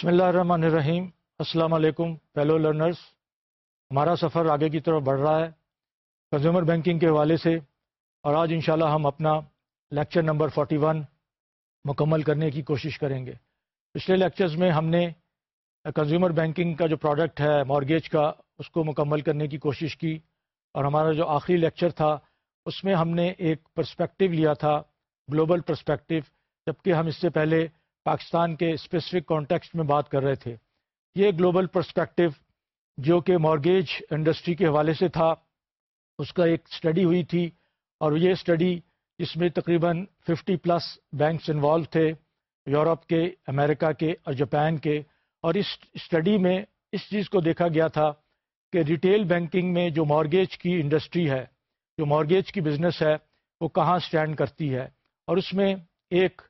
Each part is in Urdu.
بسم اللہ الرحمن الرحیم۔ السلام علیکم فیلو لرنرز ہمارا سفر آگے کی طرف بڑھ رہا ہے۔ کنزیومر بینکنگ کے حوالے سے اور آج انشاءاللہ ہم اپنا لیکچر نمبر 41 مکمل کرنے کی کوشش کریں گے۔ پچھلے لیکچرز میں ہم نے کنزیومر بینکنگ کا جو پروڈکٹ ہے مارگیج کا، اس کو مکمل کرنے کی کوشش کی۔ اور ہمارا جو آخری لیکچر تھا، اس میں ہم نے ایک پرسپیکٹو لیا تھا گلوبل پرسپیکٹو جبکہ ہم اس سے پہلے پاکستان کے اسپیسیفک کانٹیکسٹ میں بات کر رہے تھے۔ یہ گلوبل پرسپیکٹو جو کہ مارگیج انڈسٹری کے حوالے سے تھا۔ اس کا ایک اسٹڈی ہوئی تھی اور یہ اسٹڈی جس میں تقریباً ففٹی پلس بینکس انوالو تھے، یورپ کے، امریکہ کے اور جاپان کے۔ اور اس اسٹڈی میں اس چیز کو دیکھا گیا تھا کہ ریٹیل بینکنگ میں جو مارگیج کی انڈسٹری ہے، جو مارگیج کی بزنس ہے، وہ کہاں سٹینڈ کرتی ہے۔ اور اس میں ایک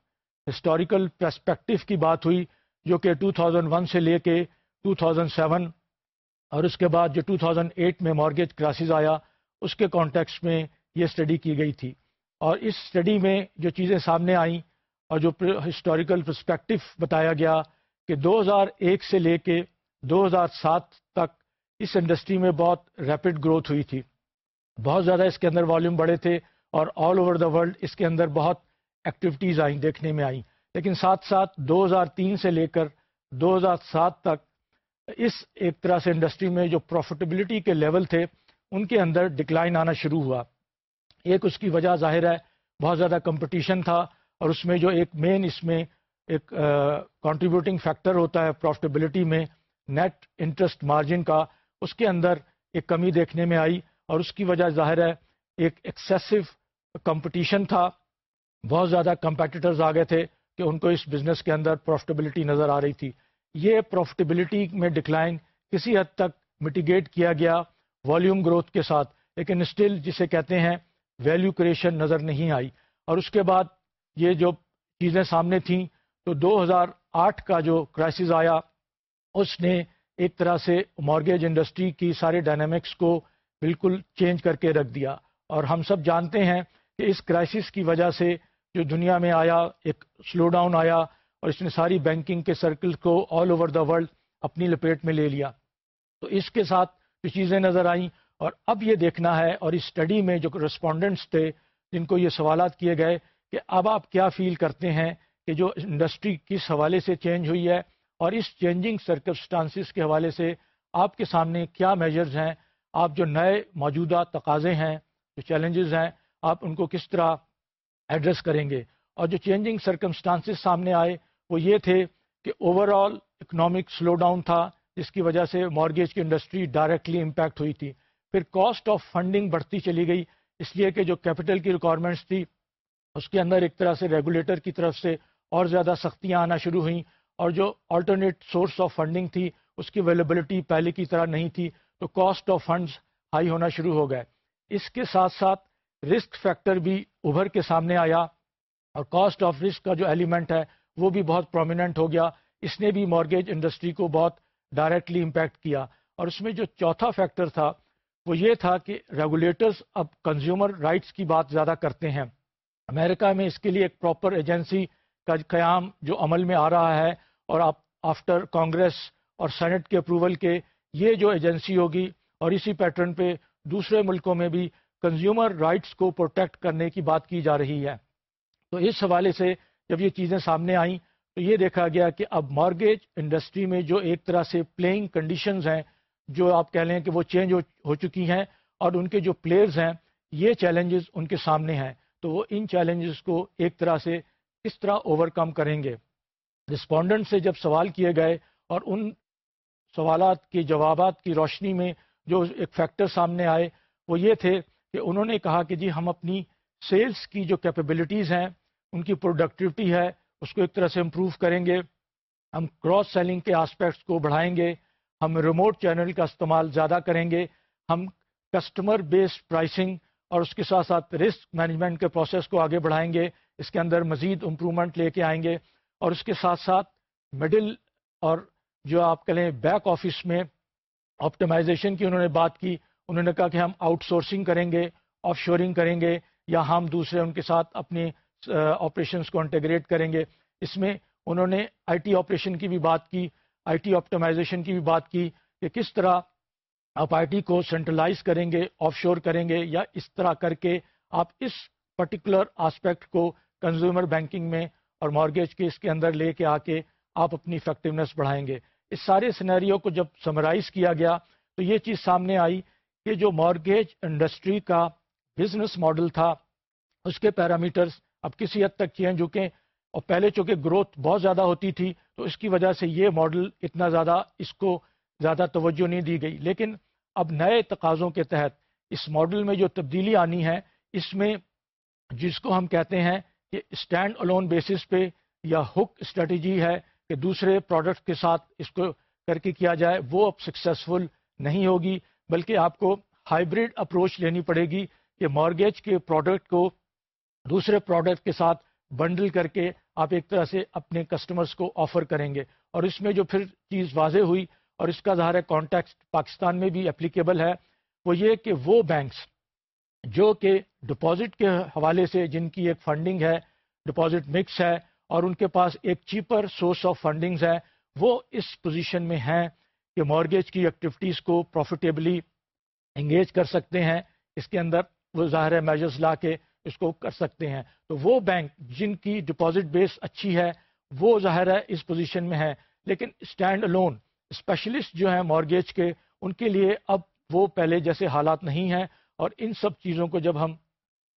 ہسٹوریکل پرسپیکٹو کی بات ہوئی جو کہ 2001 سے لے کے 2007 اور اس کے بعد جو 2008 میں مارگیج کراسز آیا، اس کے کانٹیکس میں یہ اسٹڈی کی گئی تھی۔ اور اس اسٹڈی میں جو چیزیں سامنے آئیں اور جو ہسٹوریکل پرسپیکٹو بتایا گیا کہ دو ہزار ایک سے لے کے دو ہزار سات تک اس انڈسٹری میں بہت ریپڈ گروتھ ہوئی تھی۔ بہت زیادہ اس کے اندر والیوم بڑے تھے اور آل اوور دا ورلڈ اس کے اندر بہت ایکٹیویٹیز آئیں، دیکھنے میں آئیں۔ لیکن ساتھ ساتھ دو ہزار تین سے لے کر دو ہزار سات تک اس ایک طرح سے انڈسٹری میں جو پروفیٹیبلٹی کے لیول تھے، ان کے اندر ڈکلائن آنا شروع ہوا۔ ایک اس کی وجہ ظاہر ہے، بہت زیادہ کمپٹیشن تھا اور اس میں جو ایک مین اس میں ایک کنٹریبیوٹنگ فیکٹر ہوتا ہے پروفیٹیبلٹی میں نیٹ انٹرسٹ مارجن کا۔ اس کے اندر ایک کمی دیکھنے میں آئی اور اس کی وجہ ظاہر ہے، ایک ایکسیسو کمپٹیشن تھا۔ بہت زیادہ کمپیٹیٹرز آ گئے تھے کہ ان کو اس بزنس کے اندر پروفٹیبلٹی نظر آ رہی تھی۔ یہ پروفٹیبلٹی میں ڈکلائن کسی حد تک میٹیگیٹ کیا گیا والیوم گروتھ کے ساتھ، لیکن اسٹل جسے کہتے ہیں ویلیو کریشن نظر نہیں آئی۔ اور اس کے بعد یہ جو چیزیں سامنے تھیں، تو دو ہزار آٹھ کا جو کرائسس آیا، اس نے ایک طرح سے مارگیج انڈسٹری کی سارے ڈائنامکس کو بالکل چینج کر کے رکھ دیا۔ اور ہم سب جانتے ہیں کہ اس کرائسس کی وجہ سے جو دنیا میں آیا، ایک سلو ڈاؤن آیا اور اس نے ساری بینکنگ کے سرکل کو آل اوور دا ورلڈ اپنی لپیٹ میں لے لیا۔ تو اس کے ساتھ جو چیزیں نظر آئیں اور اب یہ دیکھنا ہے اور اس اسٹڈی میں جو رسپونڈنٹس تھے، جن کو یہ سوالات کیے گئے کہ اب آپ کیا فیل کرتے ہیں کہ جو انڈسٹری کس حوالے سے چینج ہوئی ہے اور اس چینجنگ سرکمسٹانسز کے حوالے سے آپ کے سامنے کیا میجرز ہیں؟ آپ جو نئے موجودہ تقاضے ہیں، جو چیلنجز ہیں، آپ ان کو کس طرح ایڈریس کریں گے۔ اور جو چینجنگ سرکمسٹانسز سامنے آئے، وہ یہ تھے کہ overall economic slowdown تھا، جس کی وجہ سے مارگیج کی انڈسٹری ڈائریکٹلی امپیکٹ ہوئی تھی۔ پھر کاسٹ آف فنڈنگ بڑھتی چلی گئی، اس لیے کہ جو کیپٹل کی ریکوائرمنٹس تھی، اس کے اندر ایک طرح سے ریگولیٹر کی طرف سے اور زیادہ سختیاں آنا شروع ہوئیں۔ اور جو آلٹرنیٹ سورس آف فنڈنگ تھی، اس کی اویلیبلٹی پہلے کی طرح نہیں تھی، تو کاسٹ آف فنڈز ہائی ہونا شروع ہو گئے۔ اس کے ساتھ ساتھ رسک فیکٹر بھی ابھر کے سامنے آیا اور کاسٹ آف رسک کا جو ایلیمنٹ ہے وہ بھی بہت پرومیننٹ ہو گیا۔ اس نے بھی مارگیج انڈسٹری کو بہت ڈائریکٹلی امپیکٹ کیا۔ اور اس میں جو چوتھا فیکٹر تھا وہ یہ تھا کہ ریگولیٹرز اب کنزیومر رائٹس کی بات زیادہ کرتے ہیں۔ امریکہ میں اس کے لیے ایک پراپر ایجنسی کا قیام جو عمل میں آ رہا ہے اور آپ آفٹر کانگریس اور سینٹ کے اپروول کے یہ جو ایجنسی ہوگی اور اسی پیٹرن پہ دوسرے ملکوں میں بھی کنزیومر رائٹس کو پروٹیکٹ کرنے کی بات کی جا رہی ہے۔ تو اس حوالے سے جب یہ چیزیں سامنے آئیں تو یہ دیکھا گیا کہ اب مارگیج انڈسٹری میں جو ایک طرح سے پلینگ کنڈیشنز ہیں، جو آپ کہہ لیں کہ وہ چینج ہو چکی ہیں اور ان کے جو پلیئرز ہیں، یہ چیلنجز ان کے سامنے ہیں۔ تو وہ ان چیلنجز کو ایک طرح سے کس طرح اوور کم کریں گے۔ رسپونڈنٹ سے جب سوال کیے گئے اور ان سوالات کے جوابات کی روشنی میں جو ایک فیکٹر سامنے آئے، وہ یہ تھے کہ انہوں نے کہا کہ جی ہم اپنی سیلز کی جو کیپیبلٹیز ہیں، ان کی پروڈکٹیوٹی ہے، اس کو ایک طرح سے امپروو کریں گے۔ ہم کراس سیلنگ کے آسپیکٹس کو بڑھائیں گے۔ ہم ریموٹ چینل کا استعمال زیادہ کریں گے۔ ہم کسٹمر بیسڈ پرائسنگ اور اس کے ساتھ ساتھ رسک مینجمنٹ کے پروسیس کو آگے بڑھائیں گے۔ اس کے اندر مزید امپرومنٹ لے کے آئیں گے۔ اور اس کے ساتھ ساتھ مڈل اور جو آپ کہیں بیک آفس میں آپٹمائزیشن کی انہوں نے بات کی۔ انہوں نے کہا کہ ہم آؤٹ سورسنگ کریں گے آف شورنگ کریں گے، یا ہم دوسرے ان کے ساتھ اپنے آپریشنس کو انٹیگریٹ کریں گے۔ اس میں انہوں نے آئی ٹی آپریشن کی بھی بات کی، آئی ٹی آپٹمائزیشن کی بھی بات کی کہ کس طرح آپ آئی ٹی کو سینٹرلائز کریں گے آف شور کریں گے، یا اس طرح کر کے آپ اس پرٹیکولر آسپیکٹ کو کنزیومر بینکنگ میں اور مارگیج کے اس کے اندر لے کے آ کے آپ اپنی افیکٹونیس بڑھائیں گے۔ اس سارے سینیریو کو جب سمرائز کیا گیا تو یہ چیز سامنے آئی کہ جو مارگیج انڈسٹری کا بزنس ماڈل تھا، اس کے پیرامیٹرز اب کسی حد تک چینج ہو اور پہلے چونکہ گروتھ بہت زیادہ ہوتی تھی، تو اس کی وجہ سے یہ ماڈل اتنا زیادہ اس کو زیادہ توجہ نہیں دی گئی۔ لیکن اب نئے تقاضوں کے تحت اس ماڈل میں جو تبدیلی آنی ہے، اس میں جس کو ہم کہتے ہیں کہ اسٹینڈ الون بیسس پہ یا ہک اسٹریٹجی ہے کہ دوسرے پروڈکٹ کے ساتھ اس کو کر کے کیا جائے، وہ اب سکسیزفل نہیں ہوگی۔ بلکہ آپ کو ہائیبریڈ اپروچ لینی پڑے گی کہ مارگیج کے پروڈکٹ کو دوسرے پروڈکٹ کے ساتھ بنڈل کر کے آپ ایک طرح سے اپنے کسٹمرز کو آفر کریں گے۔ اور اس میں جو پھر چیز واضح ہوئی اور اس کا ظاہر کانٹیکسٹ پاکستان میں بھی اپلیکیبل ہے، وہ یہ کہ وہ بینکس جو کہ ڈپازٹ کے حوالے سے جن کی ایک فنڈنگ ہے ڈپازٹ مکس ہے اور ان کے پاس ایک چیپر سورس آف فنڈنگز ہے، وہ اس پوزیشن میں ہیں۔ کہ مارگیج کی ایکٹیویٹیز کو پروفیٹیبلی انگیج کر سکتے ہیں، اس کے اندر وہ ظاہر ہے میجرز لا کے اس کو کر سکتے ہیں۔ تو وہ بینک جن کی ڈپازٹ بیس اچھی ہے، وہ ظاہر ہے اس پوزیشن میں ہے۔ لیکن اسٹینڈ لون اسپیشلسٹ جو ہیں مارگیج کے، ان کے لیے اب وہ پہلے جیسے حالات نہیں ہیں۔ اور ان سب چیزوں کو جب ہم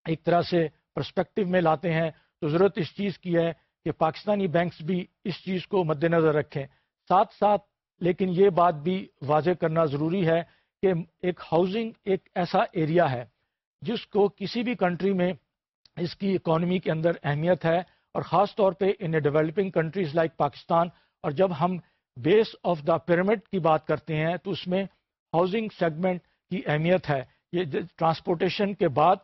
ایک طرح سے پرسپیکٹو میں لاتے ہیں، تو ضرورت اس چیز کی ہے کہ پاکستانی بینکس بھی اس چیز کو مد نظر رکھیں۔ ساتھ ساتھ لیکن یہ بات بھی واضح کرنا ضروری ہے کہ ایک ہاؤزنگ ایک ایسا ایریا ہے جس کو کسی بھی کنٹری میں اس کی اکانومی کے اندر اہمیت ہے اور خاص طور پہ in developing countries like Pakistan اور جب ہم بیس آف دا پیرامڈ کی بات کرتے ہیں تو اس میں ہاؤزنگ سیگمنٹ کی اہمیت ہے۔ یہ ٹرانسپورٹیشن کے بعد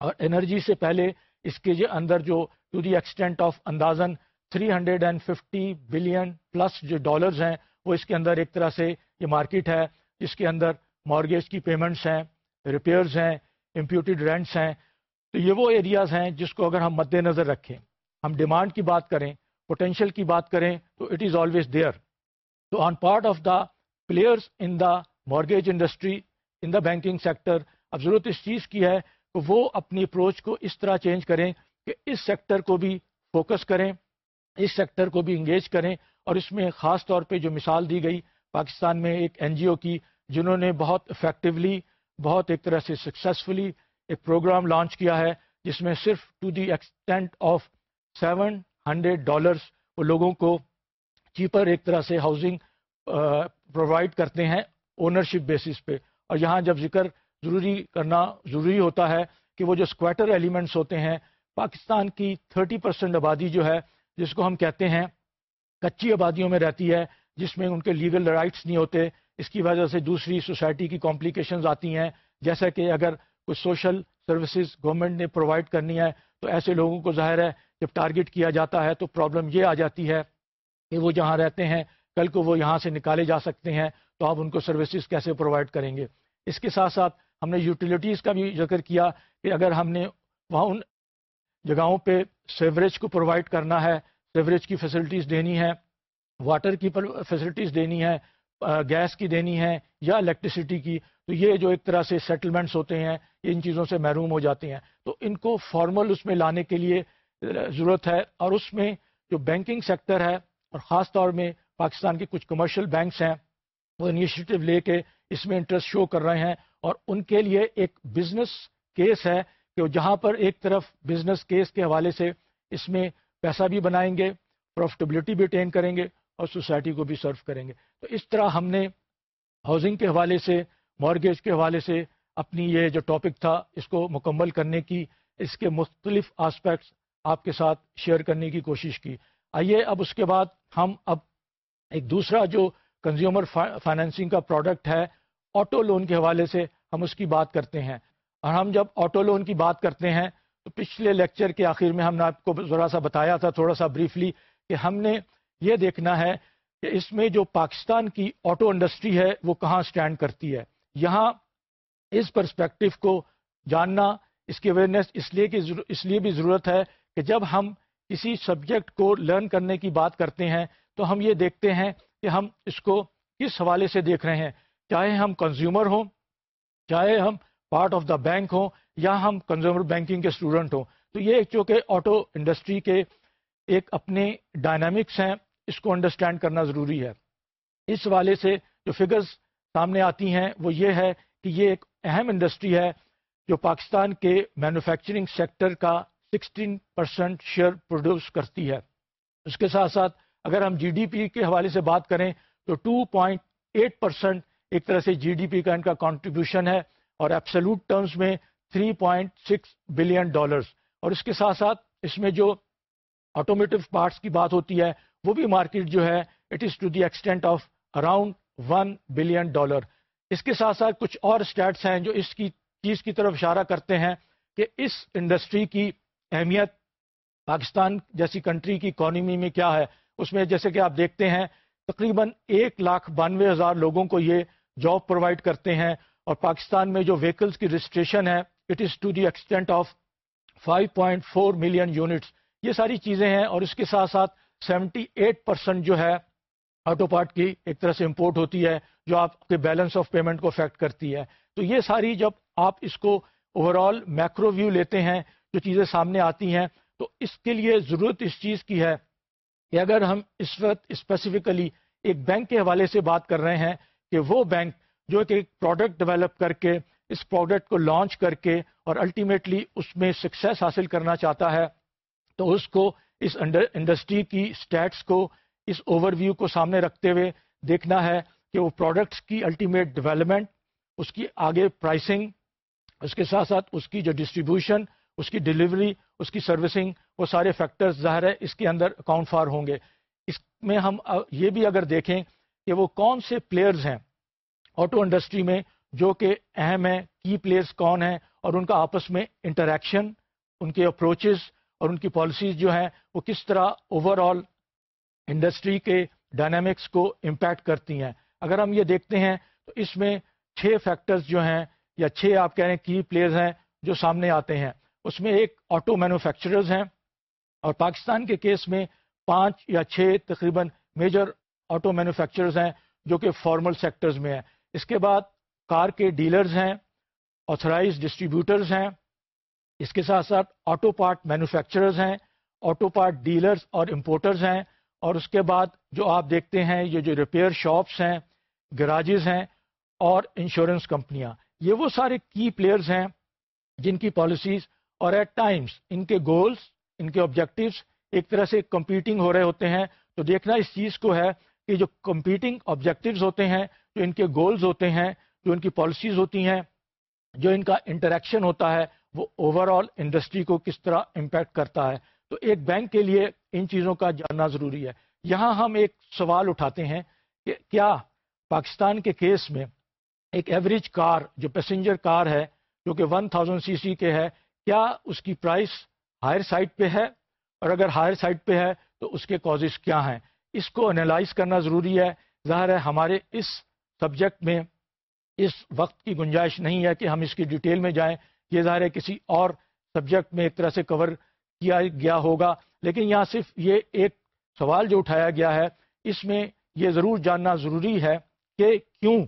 اور انرجی سے پہلے اس کے جو اندر جو ٹو دی ایکسٹینٹ آف اندازن 350 بلین پلس جو ڈالرز ہیں وہ اس کے اندر ایک طرح سے یہ مارکیٹ ہے، جس کے اندر مارگیج کی پیمنٹس ہیں ریپیئرز ہیں امپیوٹیڈ رینٹس ہیں۔ تو یہ وہ ایریاز ہیں جس کو اگر ہم مد نظر رکھیں، ہم ڈیمانڈ کی بات کریں پوٹینشیل کی بات کریں، تو it is always there too on part of the players in the mortgage industry in the banking sector اب ضرورت اس چیز کی ہے کہ وہ اپنی اپروچ کو اس طرح چینج کریں کہ اس سیکٹر کو بھی فوکس کریں، اس سیکٹر کو بھی انگیج کریں اور اس میں خاص طور پہ جو مثال دی گئی، پاکستان میں ایک این جی او کی، جنہوں نے بہت افیکٹولی بہت ایک طرح سے سکسیزفلی ایک پروگرام لانچ کیا ہے، جس میں صرف to the extent of seven hundred dollars وہ لوگوں کو چیپر ایک طرح سے ہاؤزنگ پرووائڈ کرتے ہیں اونرشپ بیسس پہ۔ اور یہاں جب ذکر ضروری کرنا ضروری ہوتا ہے کہ وہ جو اسکویٹر ایلیمنٹس ہوتے ہیں، پاکستان کی تھرٹی پرسینٹ آبادی جو ہے، جس کو ہم کہتے ہیں کچی آبادیوں میں رہتی ہے، جس میں ان کے لیگل رائٹس نہیں ہوتے۔ اس کی وجہ سے دوسری سوسائٹی کی کمپلیکیشنز آتی ہیں۔ جیسا کہ اگر کوئی سوشل سروسز گورنمنٹ نے پرووائڈ کرنی ہے، تو ایسے لوگوں کو ظاہر ہے، جب ٹارگٹ کیا جاتا ہے تو پرابلم یہ آ جاتی ہے کہ وہ جہاں رہتے ہیں، کل کو وہ یہاں سے نکالے جا سکتے ہیں، تو آپ ان کو سروسز کیسے پرووائڈ کریں گے؟ اس کے ساتھ ساتھ ہم نے یوٹیلیٹیز کا بھی ذکر کیا کہ اگر ہم نے وہاں ان جگہوں پہ سیوریج کو پرووائڈ کرنا ہے سیوریج کی فیسلٹیز دینی ہے واٹر کی فیسلٹیز دینی ہے گیس کی دینی ہے یا الیکٹریسٹی کی، تو یہ جو ایک طرح سے سیٹلمنٹس ہوتے ہیں ان چیزوں سے محروم ہو جاتے ہیں۔ تو ان کو فارمل اس میں لانے کے لیے ضرورت ہے اور اس میں جو بینکنگ سیکٹر ہے اور خاص طور میں پاکستان کے کچھ کمرشل بینکس ہیں، وہ انیشیٹو لے کے اس میں انٹرسٹ شو کر رہے ہیں۔ اور ان کے لیے ایک بزنس کیس ہے کہ جہاں پر ایک طرف بزنس کیس کے حوالے سے اس میں پیسہ بھی بنائیں گے پروفٹیبلٹی بھی اٹین کریں گے اور سوسائٹی کو بھی سرو کریں گے۔ تو اس طرح ہم نے ہاؤزنگ کے حوالے سے مارگیج کے حوالے سے اپنی یہ جو ٹاپک تھا، اس کو مکمل کرنے کی، اس کے مختلف آسپیکٹس آپ کے ساتھ شیئر کرنے کی کوشش کی۔ آئیے اب اس کے بعد ہم اب ایک دوسرا جو کنزیومر فائنینسنگ کا پروڈکٹ ہے آٹو لون کے حوالے سے ہم اس کی بات کرتے ہیں۔ اور ہم جب آٹو لون کی بات کرتے ہیں تو پچھلے لیکچر کے آخر میں ہم نے آپ کو ذرا سا بتایا تھا، تھوڑا سا بریفلی کہ ہم نے یہ دیکھنا ہے کہ اس میں جو پاکستان کی آٹو انڈسٹری ہے، وہ کہاں سٹینڈ کرتی ہے۔ یہاں اس پرسپیکٹو کو جاننا، اس کی اویئرنیس اس لیے کہ اس لیے بھی ضرورت ہے کہ جب ہم کسی سبجیکٹ کو لرن کرنے کی بات کرتے ہیں، تو ہم یہ دیکھتے ہیں کہ ہم اس کو کس حوالے سے دیکھ رہے ہیں۔ چاہے ہم کنزیومر ہوں، چاہے ہم پارٹ آف دا بینک ہوں یا ہم کنزیومر بینکنگ کے اسٹوڈنٹ ہوں، تو یہ چونکہ آٹو انڈسٹری کے ایک اپنے ڈائنامکس ہیں، اس کو انڈرسٹینڈ کرنا ضروری ہے۔ اس حوالے سے جو فگرز سامنے آتی ہیں، وہ یہ ہے کہ یہ ایک اہم انڈسٹری ہے جو پاکستان کے مینوفیکچرنگ سیکٹر کا سکسٹین پرسنٹ شیئر پروڈیوس کرتی ہے۔ اس کے ساتھ ساتھ اگر ہم جی ڈی پی کے حوالے سے بات کریں، تو ٹو پوائنٹ ایٹ پرسنٹ ایک طرح سے جی ڈی پی کا ان کا کانٹریبیوشن ہے اور ایپسلوٹ ٹرمز میں three point six billion dollars اور اس کے ساتھ ساتھ اس میں جو آٹومیٹو پارٹس کی بات ہوتی ہے، وہ بھی مارکیٹ جو ہے it is to the extent of around one billion dollar اس کے ساتھ ساتھ کچھ اور اسٹیٹس ہیں جو اس کی چیز کی طرف اشارہ کرتے ہیں کہ اس انڈسٹری کی اہمیت پاکستان جیسی کنٹری کی اکانومی میں کیا ہے۔ اس میں جیسے کہ آپ دیکھتے ہیں، تقریباً ایک لاکھ بانوے ہزار لوگوں کو یہ جاب پرووائڈ کرتے ہیں اور پاکستان میں جو ویکلز کی رجسٹریشن ہے it is to the extent of 5.4 million units یہ ساری چیزیں ہیں اور اس کے ساتھ ساتھ سیونٹی ایٹ پرسینٹ جو ہے آٹو پارٹ کی ایک طرح سے امپورٹ ہوتی ہے، جو آپ کے بیلنس آف پیمنٹ کو افیکٹ کرتی ہے۔ تو یہ ساری جب آپ اس کو اوور آل میکرو ویو لیتے ہیں، جو چیزیں سامنے آتی ہیں، تو اس کے لیے ضرورت اس چیز کی ہے کہ اگر ہم اس وقت اسپیسیفکلی ایک بینک کے حوالے سے بات کر رہے ہیں کہ وہ بینک جو کہ ایک پروڈکٹ ڈیولپ کر کے اس پروڈکٹ کو لانچ کر کے اور الٹیمیٹلی اس میں سکسیس حاصل کرنا چاہتا ہے، تو اس کو، اس انڈسٹری کی اسٹیٹس کو، اس اوور ویو کو سامنے رکھتے ہوئے دیکھنا ہے کہ وہ پروڈکٹس کی الٹیمیٹ ڈیولپمنٹ اس کی آگے پرائسنگ اس کے ساتھ ساتھ اس کی جو ڈسٹریبیوشن اس کی ڈلیوری اس کی سروسنگ وہ سارے فیکٹرز ظاہر ہے اس کے اندر اکاؤنٹ فار ہوں گے۔ اس میں ہم، یہ بھی اگر دیکھیں کہ وہ کون سے پلیئرز ہیں آٹو انڈسٹری میں جو کہ اہم ہیں کی پلیئرز کون ہیں اور ان کا آپس میں انٹریکشن ان کے اپروچز اور ان کی پالیسیز جو ہیں، وہ کس طرح اوور آل انڈسٹری کے ڈائنامکس کو امپیکٹ کرتی ہیں۔ اگر ہم یہ دیکھتے ہیں تو اس میں چھ فیکٹرز جو ہیں یا چھ آپ کہہ رہے ہیں کی پلیئرز ہیں جو سامنے آتے ہیں۔ اس میں ایک آٹو مینوفیکچررز ہیں اور پاکستان کے کیس میں پانچ یا چھ تقریباً میجر آٹو مینوفیکچررز ہیں جو کہ فارمل سیکٹرز میں ہیں۔ اس کے بعد کار کے ڈیلرز ہیں آتھرائز ڈسٹریبیوٹرز ہیں، اس کے ساتھ ساتھ آٹو پارٹ مینوفیکچررز ہیں آٹو پارٹ ڈیلرز اور امپورٹرز ہیں، اور اس کے بعد جو آپ دیکھتے ہیں، یہ جو ریپیئر شاپس ہیں گراجز ہیں اور انشورنس کمپنیاں یہ وہ سارے کی پلیئرز ہیں جن کی پالیسیز اور ایٹ ٹائمز ان کے گولز ان کے آبجیکٹیوز ایک طرح سے کمپیٹنگ ہو رہے ہوتے ہیں۔ تو دیکھنا اس چیز کو ہے کہ جو کمپیٹنگ آبجیکٹیوز ہوتے ہیں، جو ان کے گولز ہوتے ہیں جو ان کی پالیسیز ہوتی ہیں، جو ان کا انٹریکشن ہوتا ہے، وہ اوور آل انڈسٹری کو کس طرح امپیکٹ کرتا ہے۔ تو ایک بینک کے لیے ان چیزوں کا جاننا ضروری ہے۔ یہاں ہم ایک سوال اٹھاتے ہیں کہ کیا پاکستان کے کیس میں ایک ایوریج کار جو پیسنجر کار ہے، جو کہ ون تھاؤزینڈ سی سی کے ہے، کیا اس کی پرائس ہائر سائڈ پہ ہے؟ اور اگر ہائر سائڈ پہ ہے، تو اس کے کازز کیا ہیں؟ اس کو انالائز کرنا ضروری ہے۔ ظاہر ہے ہمارے اس سبجیکٹ میں اس وقت کی گنجائش نہیں ہے کہ ہم اس کی ڈیٹیل میں جائیں۔ یہ ظاہر ہے کسی اور سبجیکٹ میں ایک طرح سے کور کیا گیا ہوگا۔ لیکن یہاں صرف یہ ایک سوال جو اٹھایا گیا ہے، اس میں یہ ضرور جاننا ضروری ہے کہ کیوں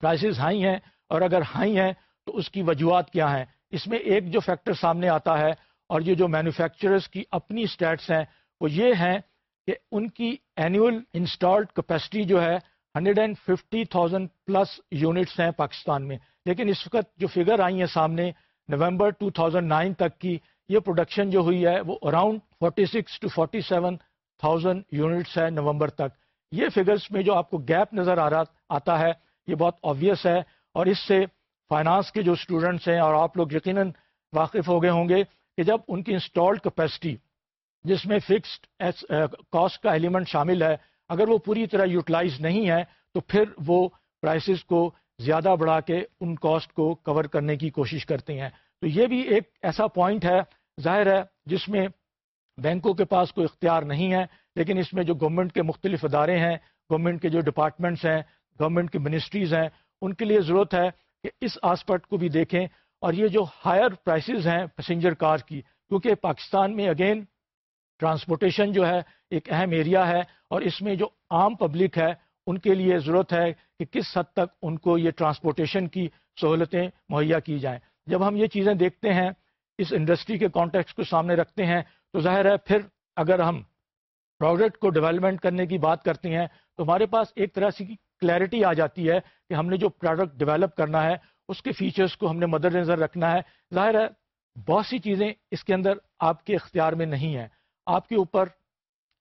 پرائسز ہائی ہیں اور اگر ہائی ہیں تو اس کی وجوہات کیا ہیں۔ اس میں ایک جو فیکٹر سامنے آتا ہے اور یہ جو مینوفیکچررز کی اپنی اسٹیٹس ہیں، وہ یہ ہیں کہ ان کی اینوئل انسٹالڈ کیپیسٹی جو ہے hundred and fifty thousand plus units ہیں پاکستان میں۔ لیکن اس وقت جو فگر آئی ہیں سامنے، نومبر 2009 تک کی یہ پروڈکشن جو ہوئی ہے، وہ around 46 to 47 seven thousand units ہے نومبر تک۔ یہ فگرس میں جو آپ کو گیپ نظر آ رہا آتا ہے، یہ بہت آبویس ہے۔ اور اس سے فائنانس کے جو اسٹوڈنٹس ہیں، اور آپ لوگ یقیناً واقف ہو گئے ہوں گے کہ جب ان کی انسٹالڈ کیپیسٹی جس میں فکسڈ کاسٹ کا ایلیمنٹ شامل ہے اگر وہ پوری طرح یوٹیلائز نہیں ہے تو پھر وہ پرائسز کو زیادہ بڑھا کے ان کاسٹ کو کور کرنے کی کوشش کرتے ہیں۔ تو یہ بھی ایک ایسا پوائنٹ ہے، ظاہر ہے، جس میں بینکوں کے پاس کوئی اختیار نہیں ہے، لیکن اس میں جو گورنمنٹ کے مختلف ادارے ہیں گورنمنٹ کے جو ڈپارٹمنٹس ہیں گورنمنٹ کی منسٹریز ہیں، ان کے لیے ضرورت ہے کہ اس آسپیکٹ کو بھی دیکھیں۔ اور یہ جو ہائر پرائسز ہیں پیسنجر کار کی، کیونکہ پاکستان میں اگین ٹرانسپورٹیشن جو ہے ایک اہم ایریا ہے اور اس میں جو عام پبلک ہے، ان کے لیے ضرورت ہے کہ کس حد تک ان کو یہ ٹرانسپورٹیشن کی سہولتیں مہیا کی جائیں۔ جب ہم یہ چیزیں دیکھتے ہیں، اس انڈسٹری کے کانٹیکس کو سامنے رکھتے ہیں، تو ظاہر ہے پھر اگر ہم پروڈکٹ کو ڈیولپمنٹ کرنے کی بات کرتے ہیں، تو ہمارے پاس ایک طرح سے کلیئرٹی آ جاتی ہے کہ ہم نے جو پروڈکٹ ڈیولپ کرنا ہے، اس کے فیچرز کو ہم نے مدر نظر رکھنا ہے۔ ظاہر ہے، بہت سی چیزیں اس کے اندر آپ کے اختیار میں نہیں ہیں۔ آپ کے اوپر،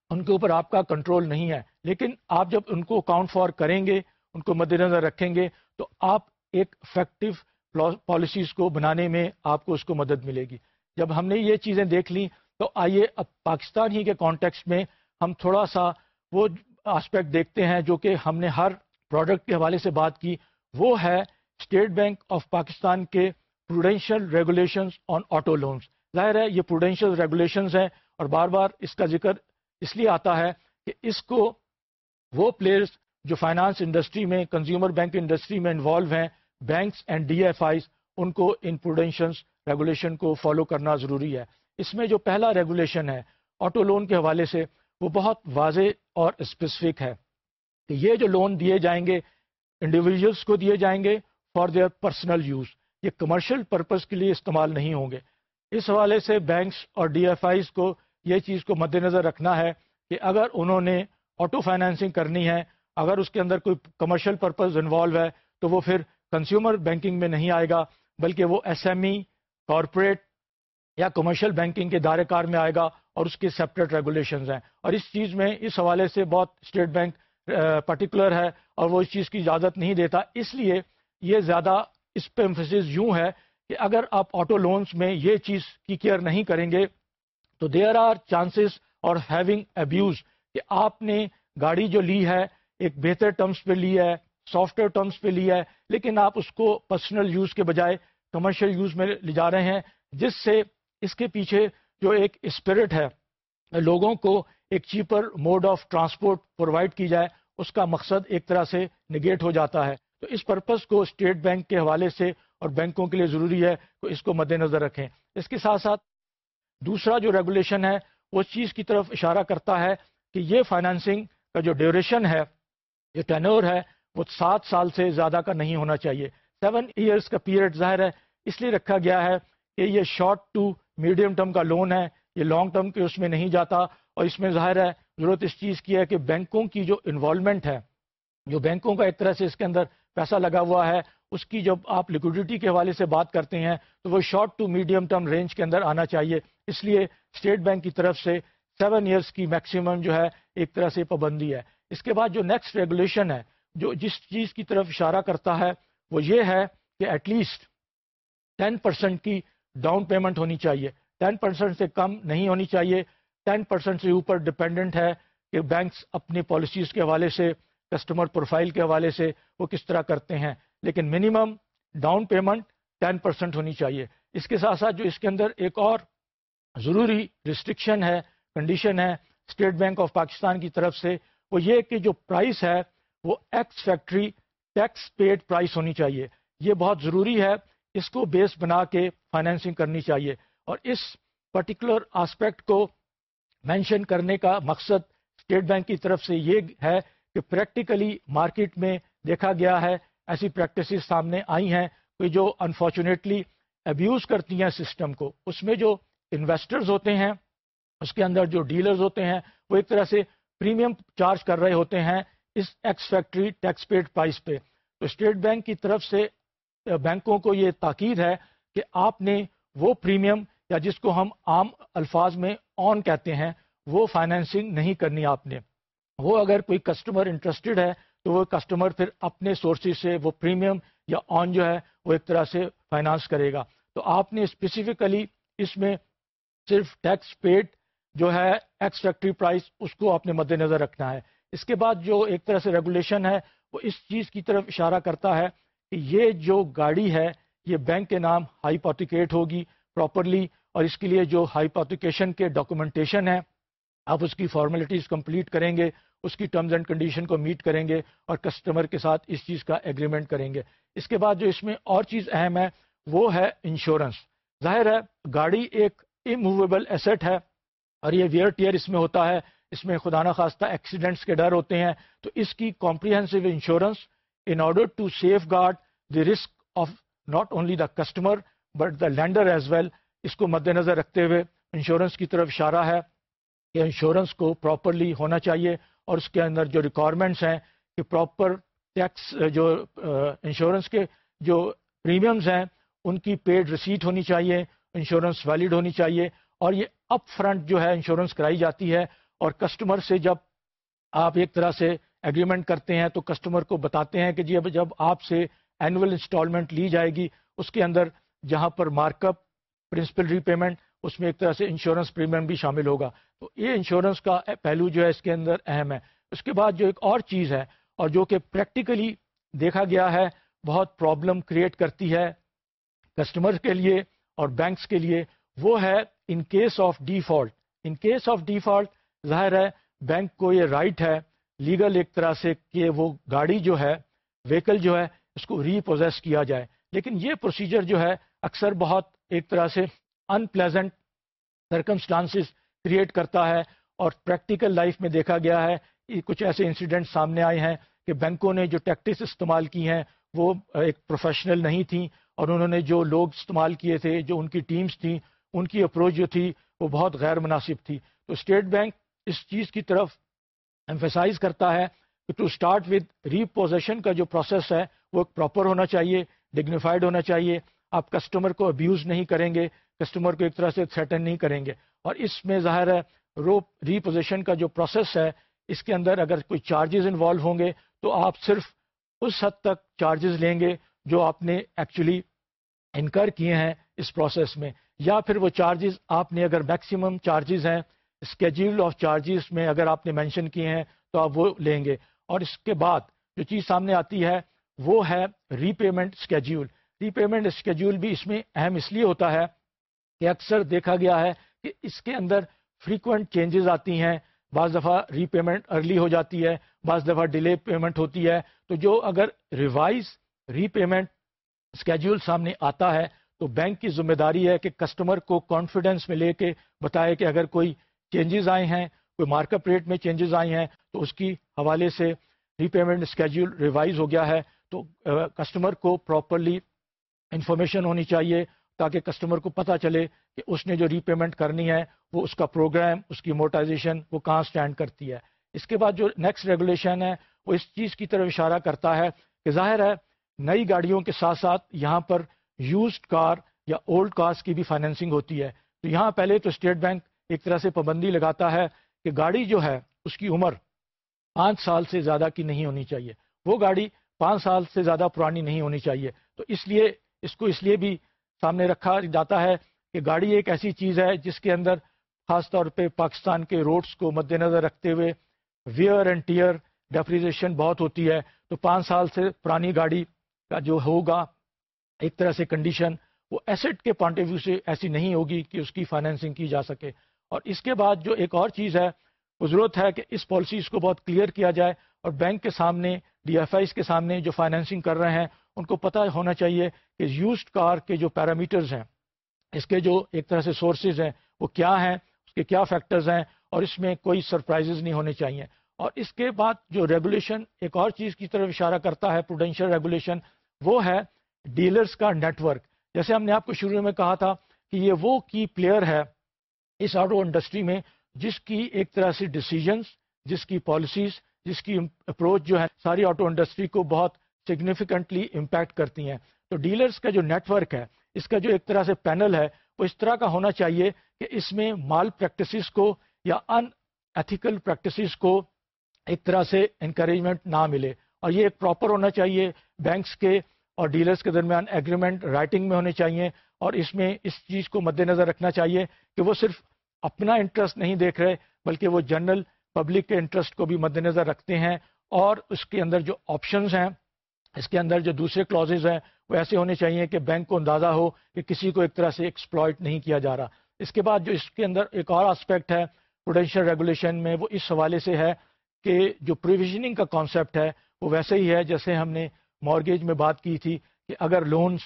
ان کے اوپر آپ کا کنٹرول نہیں ہے۔ لیکن آپ جب ان کو اکاؤنٹ فار کریں گے، ان کو مد نظر رکھیں گے، تو آپ ایک افیکٹو پالیسیز کو بنانے میں آپ کو اس کو مدد ملے گی۔ جب ہم نے یہ چیزیں دیکھ لیں، تو آئیے اب پاکستان ہی کے کانٹیکس میں ہم تھوڑا سا وہ آسپیکٹ دیکھتے ہیں جو کہ ہم نے ہر پروڈکٹ کے حوالے سے بات کی۔ وہ ہے اسٹیٹ بینک آف پاکستان کے prudential regulations on auto loans ظاہر ہے، یہ پروڈینشیل ریگولیشنز ہیں۔ اور بار بار اس کا ذکر اس لیے آتا ہے کہ اس کو وہ پلیئرز جو فائنانس انڈسٹری میں کنزیومر بینک انڈسٹری میں انوالو ہیں banks and D F Is ان کو ان پروڈینشنس ریگولیشن کو فالو کرنا ضروری ہے۔ اس میں جو پہلا ریگولیشن ہے آٹو لون کے حوالے سے وہ بہت واضح اور اسپیسیفک ہے کہ یہ جو لون دیے جائیں گے انڈیویجلس کو دیے جائیں گے فار دیئر پرسنل یوز یہ کمرشل پرپز کے لیے استعمال نہیں ہوں گے۔ اس حوالے سے بینکس اور ڈی ایف آئیز کو یہ چیز کو مد نظر رکھنا ہے کہ اگر انہوں نے آٹو فائنینسنگ کرنی ہے، اگر اس کے اندر کوئی کمرشل پرپز انوالو ہے، تو وہ پھر کنزیومر بینکنگ میں نہیں آئے گا، بلکہ وہ ایس ایم ای کارپوریٹ یا کمرشل بینکنگ کے دائرے کار میں آئے گا اور اس کے سیپریٹ ریگولیشنز ہیں۔ اور اس چیز میں، اس حوالے سے بہت اسٹیٹ بینک پرٹیکولر ہے اور وہ اس چیز کی اجازت نہیں دیتا۔ اس لیے یہ زیادہ اس پہ امفسس یوں ہے کہ اگر آپ آٹو لونز میں یہ چیز کی کیئر نہیں کریں گے تو there are chances of having abuse کہ آپ نے گاڑی جو لی ہے، ایک بہتر ٹرمز پہ لی ہے سافٹ ویئر ٹرمز پہ لی ہے، لیکن آپ اس کو پرسنل یوز کے بجائے کمرشل یوز میں لے جا رہے ہیں، جس سے اس کے پیچھے جو ایک اسپرٹ ہے، لوگوں کو ایک cheaper mode of transport provide کی جائے، اس کا مقصد ایک طرح سے نگیٹ ہو جاتا ہے۔ تو اس پرپز کو اسٹیٹ بینک کے حوالے سے اور بینکوں کے لیے ضروری ہے کہ اس کو مد نظر رکھیں۔ اس کے ساتھ ساتھ دوسرا جو ریگولیشن ہے، وہ چیز کی طرف اشارہ کرتا ہے کہ یہ فائنانسنگ کا جو ڈیوریشن ہے، جو ٹینور ہے، وہ سات سال سے زیادہ کا نہیں ہونا چاہیے۔ سیون ایئرس کا پیریڈ ظاہر ہے۔ اس لیے رکھا گیا ہے کہ یہ شارٹ ٹو میڈیم ٹرم کا لون ہے، یہ لانگ ٹرم کے اس میں نہیں جاتا۔ اور اس میں ظاہر ہے، ضرورت اس چیز کی ہے کہ بینکوں کی جو انوالومنٹ ہے، جو بینکوں کا ایک طرح سے اس کے اندر پیسہ لگا ہوا ہے اس کی جب آپ لیکوڈیٹی کے حوالے سے بات کرتے ہیں تو وہ short to medium term range کے اندر آنا چاہیے۔ اس لیے اسٹیٹ بینک کی طرف سے سیون ایئرس کی میکسیمم جو ہے ایک طرح سے پابندی ہے۔ اس کے بعد جو نیکسٹ ریگولیشن ہے، جو جس چیز کی طرف اشارہ کرتا ہے، وہ یہ ہے کہ ایٹ لیسٹ ٹین پرسینٹ کی ڈاؤن پیمنٹ ہونی چاہیے۔ ٹین پرسینٹ سے کم نہیں ہونی چاہیے۔ ٹین پرسینٹ سے اوپر ڈپینڈنٹ ہے کہ بینکس اپنی پالیسیز کے حوالے سے کسٹمر پروفائل کے حوالے سے وہ کس طرح کرتے ہیں۔ لیکن minimum down payment ten percent ہونی چاہیے۔ اس کے ساتھ ساتھ جو اس کے اندر ایک اور ضروری ریسٹرکشن ہے کنڈیشن ہے اسٹیٹ بینک آف پاکستان کی طرف سے، وہ یہ کہ جو پرائس ہے، وہ ex factory tax paid price ہونی چاہیے۔ یہ بہت ضروری ہے، اس کو بیس بنا کے فائنینسنگ کرنی چاہیے۔ اور اس پرٹیکولر آسپیکٹ کو مینشن کرنے کا مقصد اسٹیٹ بینک کی طرف سے یہ ہے کہ پریکٹیکلی مارکیٹ میں دیکھا گیا ہے ایسی پریکٹسز سامنے آئی ہیں کہ جو انفارچونیٹلی ابیوز کرتی ہیں سسٹم کو۔ اس میں جو انویسٹرز ہوتے ہیں، اس کے اندر جو ڈیلرز ہوتے ہیں، وہ ایک طرح سے پریمیم چارج کر رہے ہوتے ہیں اس ex factory tax paid price پہ۔ تو اسٹیٹ بینک کی طرف سے بینکوں کو یہ تاکید ہے کہ آپ نے وہ پریمیم یا جس کو ہم عام الفاظ میں آن کہتے ہیں، وہ فائنینسنگ نہیں کرنی آپ نے۔ وہ اگر کوئی کسٹمر انٹرسٹڈ ہے تو وہ کسٹمر پھر اپنے سورسز سے وہ پریمیم یا آن جو ہے وہ ایک طرح سے فائنانس کرے گا۔ تو آپ نے اسپیسیفکلی اس میں صرف ٹیکس پیڈ جو ہے ایکس فیکٹری پرائز اس کو آپ نے مد نظر رکھنا ہے۔ اس کے بعد جو ایک طرح سے ریگولیشن ہے وہ اس چیز کی طرف اشارہ کرتا ہے کہ یہ جو گاڑی ہے یہ بینک کے نام ہائیپوٹیکیٹ ہوگی پراپرلی اور اس کے لیے جو ہائیپوٹیکیشن کے ڈاکومنٹیشن ہے آپ اس کی فارمیلٹیز کمپلیٹ کریں گے اس کی ٹرمز اینڈ کنڈیشن کو میٹ کریں گے اور کسٹمر کے ساتھ اس چیز کا ایگریمنٹ کریں گے۔ اس کے بعد جو اس میں اور چیز اہم ہے، وہ ہے انشورنس ظاہر ہے، گاڑی ایک اموویبل ایسٹ ہے اور یہ ویئر ٹیئر اس میں ہوتا ہے۔ اس میں خدا نخواستہ ایکسیڈنٹس کے ڈر ہوتے ہیں۔ تو اس کی comprehensive insurance in order to safeguard the risk of not only the customer but the lender as well اس کو مد نظر رکھتے ہوئے انشورنس کی طرف اشارہ ہے کہ انشورنس کو پراپرلی ہونا چاہیے۔ اور اس کے اندر جو ریکوائرمنٹس ہیں کہ پراپر ٹیکس جو انشورنس کے جو پریمیمز ہیں، ان کی پیڈ ریسیٹ ہونی چاہیے انشورنس ویلڈ ہونی چاہیے، اور یہ اپ فرنٹ جو ہے انشورنس کرائی جاتی ہے، اور کسٹمر سے جب آپ ایک طرح سے ایگریمنٹ کرتے ہیں، تو کسٹمر کو بتاتے ہیں کہ جی اب جب آپ سے اینول انسٹالمنٹ لی جائے گی، اس کے اندر جہاں پر markup principal repayment اس میں ایک طرح سے انشورنس پریمیم بھی شامل ہوگا۔ تو یہ انشورنس کا پہلو جو ہے اس کے اندر اہم ہے۔ اس کے بعد جو ایک اور چیز ہے اور جو کہ پریکٹیکلی دیکھا گیا ہے، بہت پرابلم کریٹ کرتی ہے کسٹمر کے لیے اور بینکس کے لیے، وہ ہے in case of default in case of default ظاہر ہے بینک کو یہ رائٹ ہے لیگل ایک طرح سے کہ وہ گاڑی جو ہے ویکل جو ہے، اس کو ری پوزیس کیا جائے۔ لیکن یہ پروسیجر جو ہے، اکثر بہت ایک طرح سے ان پلیزنٹ سرکمسٹانسز کریٹ کرتا ہے اور پریکٹیکل لائف میں دیکھا گیا ہے۔ کچھ ایسے انسیڈنٹ سامنے آئے ہیں کہ بینکوں نے جو ٹیکٹس استعمال کی ہیں، وہ ایک پروفیشنل نہیں تھیں اور انہوں نے جو لوگ استعمال کیے تھے، جو ان کی ٹیمز تھیں، ان کی اپروچ جو تھی، وہ بہت غیر مناسب تھی۔ تو اسٹیٹ بینک اس چیز کی طرف ایمفیسائز کرتا ہے کہ to start with repossession کا جو پروسیس ہے، وہ پراپر ہونا چاہیے ڈگنیفائڈ ہونا چاہیے۔ آپ کسٹمر کو ابیوز نہیں کریں گے کسٹمر کو ایک طرح سے تھریٹن نہیں کریں گے۔ اور اس میں ظاہر ہے رو ری پوزیشن کا جو پروسیس ہے، اس کے اندر اگر کوئی چارجز انوالو ہوں گے، تو آپ صرف اس حد تک چارجز لیں گے جو آپ نے ایکچولی انکر کیے ہیں اس پروسیس میں۔ یا پھر وہ چارجز آپ نے اگر میکسیمم چارجز ہیں اسکیجول آف چارجز میں اگر آپ نے مینشن کیے ہیں، تو آپ وہ لیں گے۔ اور اس کے بعد جو چیز سامنے آتی ہے، وہ ہے repayment schedule repayment schedule بھی اس میں اہم اس لیے ہوتا ہے کہ اکثر دیکھا گیا ہے کہ اس کے اندر فریکوینٹ چینجز آتی ہیں، بعض دفعہ ری پیمنٹ ارلی ہو جاتی ہے، بعض دفعہ ڈیلے پیمنٹ ہوتی ہے۔ تو جو اگر ریوائز ری پیمنٹ اسکیجول سامنے آتا ہے، تو بینک کی ذمہ داری ہے کہ کسٹمر کو کانفیڈنس میں لے کے بتائے کہ اگر کوئی چینجز آئے ہیں، کوئی مارک اپ ریٹ میں چینجز آئی ہیں، تو اس کی حوالے سے ری پیمنٹ اسکیجول ریوائز ہو گیا ہے۔ تو کسٹمر کو پراپرلی انفارمیشن ہونی چاہیے۔ تاکہ کسٹمر کو پتہ چلے کہ اس نے جو ری پیمنٹ کرنی ہے، وہ اس کا پروگرام اس کی موٹائزیشن وہ کہاں سٹینڈ کرتی ہے۔ اس کے بعد جو نیکسٹ ریگولیشن ہے، وہ اس چیز کی طرف اشارہ کرتا ہے کہ ظاہر ہے، نئی گاڑیوں کے ساتھ ساتھ یہاں پر یوزڈ کار یا اولڈ کارس کی بھی فائنینسنگ ہوتی ہے۔ تو یہاں پہلے تو اسٹیٹ بینک ایک طرح سے پابندی لگاتا ہے کہ گاڑی جو ہے، اس کی عمر پانچ سال سے زیادہ کی نہیں ہونی چاہیے۔ وہ گاڑی پانچ سال سے زیادہ پرانی نہیں ہونی چاہیے۔ تو اس لیے، اس کو اس لیے بھی سامنے رکھا جاتا ہے کہ گاڑی ایک ایسی چیز ہے جس کے اندر خاص طور پہ پاکستان کے روڈز کو مد نظر رکھتے ہوئے ویئر اینڈ ٹیئر ڈیپریزیشن بہت ہوتی ہے۔ تو پانچ سال سے پرانی گاڑی کا جو ہوگا، ایک طرح سے کنڈیشن وہ ایسٹ کے پوائنٹ آف ویو سے ایسی نہیں ہوگی کہ اس کی فائنینسنگ کی جا سکے۔ اور اس کے بعد جو ایک اور چیز ہے، وہ ضرورت ہے کہ اس پالیسیز کو بہت کلیئر کیا جائے اور بینک کے سامنے ڈی ایف آئیز کے سامنے جو فائنینسنگ کر رہے ہیں ان کو پتہ ہونا چاہیے کہ یوزڈ کار کے جو پیرامیٹرز ہیں، اس کے جو ایک طرح سے سورسز ہیں، وہ کیا ہیں، اس کے کیا فیکٹرز ہیں اور اس میں کوئی سرپرائزز نہیں ہونے چاہیے۔ اور اس کے بعد جو ریگولیشن ایک اور چیز کی طرف اشارہ کرتا ہے پروڈینشیل ریگولیشن وہ ہے ڈیلرز کا نیٹ ورک جیسے ہم نے آپ کو شروع میں کہا تھا کہ یہ وہ کی پلیئر ہے اس آٹو انڈسٹری میں جس کی ایک طرح سے ڈیسیجنس جس کی پالیسیز جس کی اپروچ جو ہے، ساری آٹو انڈسٹری کو بہت سگنیفیکنٹلی امپیکٹ کرتی ہیں۔ تو ڈیلرز کا جو نیٹ ورک ہے، اس کا جو ایک طرح سے پینل ہے، وہ اس طرح کا ہونا چاہیے کہ اس میں مال پریکٹسز کو یا ان ایتھیکل پریکٹسز کو ایک طرح سے انکریجمنٹ نہ ملے۔ اور یہ ایک پراپر ہونا چاہیے بینکس کے اور ڈیلرز کے درمیان ایگریمنٹ رائٹنگ میں ہونے چاہیے۔ اور اس میں اس چیز کو مد نظر رکھنا چاہیے کہ وہ صرف اپنا انٹرسٹ نہیں دیکھ رہے، بلکہ وہ جنرل پبلک کے انٹرسٹ کو بھی مد نظر رکھتے ہیں۔ اور اس کے اندر جو آپشنز ہیں اس کے اندر جو دوسرے کلازز ہیں، وہ ایسے ہونے چاہیے کہ بینک کو اندازہ ہو کہ کسی کو ایک طرح سے ایکسپلائٹ نہیں کیا جا رہا۔ اس کے بعد جو اس کے اندر ایک اور آسپیکٹ ہے پروڈینشیل ریگولیشن میں وہ اس حوالے سے ہے کہ جو پروویژننگ کا کانسیپٹ ہے، وہ ویسے ہی ہے جیسے ہم نے مارگیج میں بات کی تھی کہ اگر لونز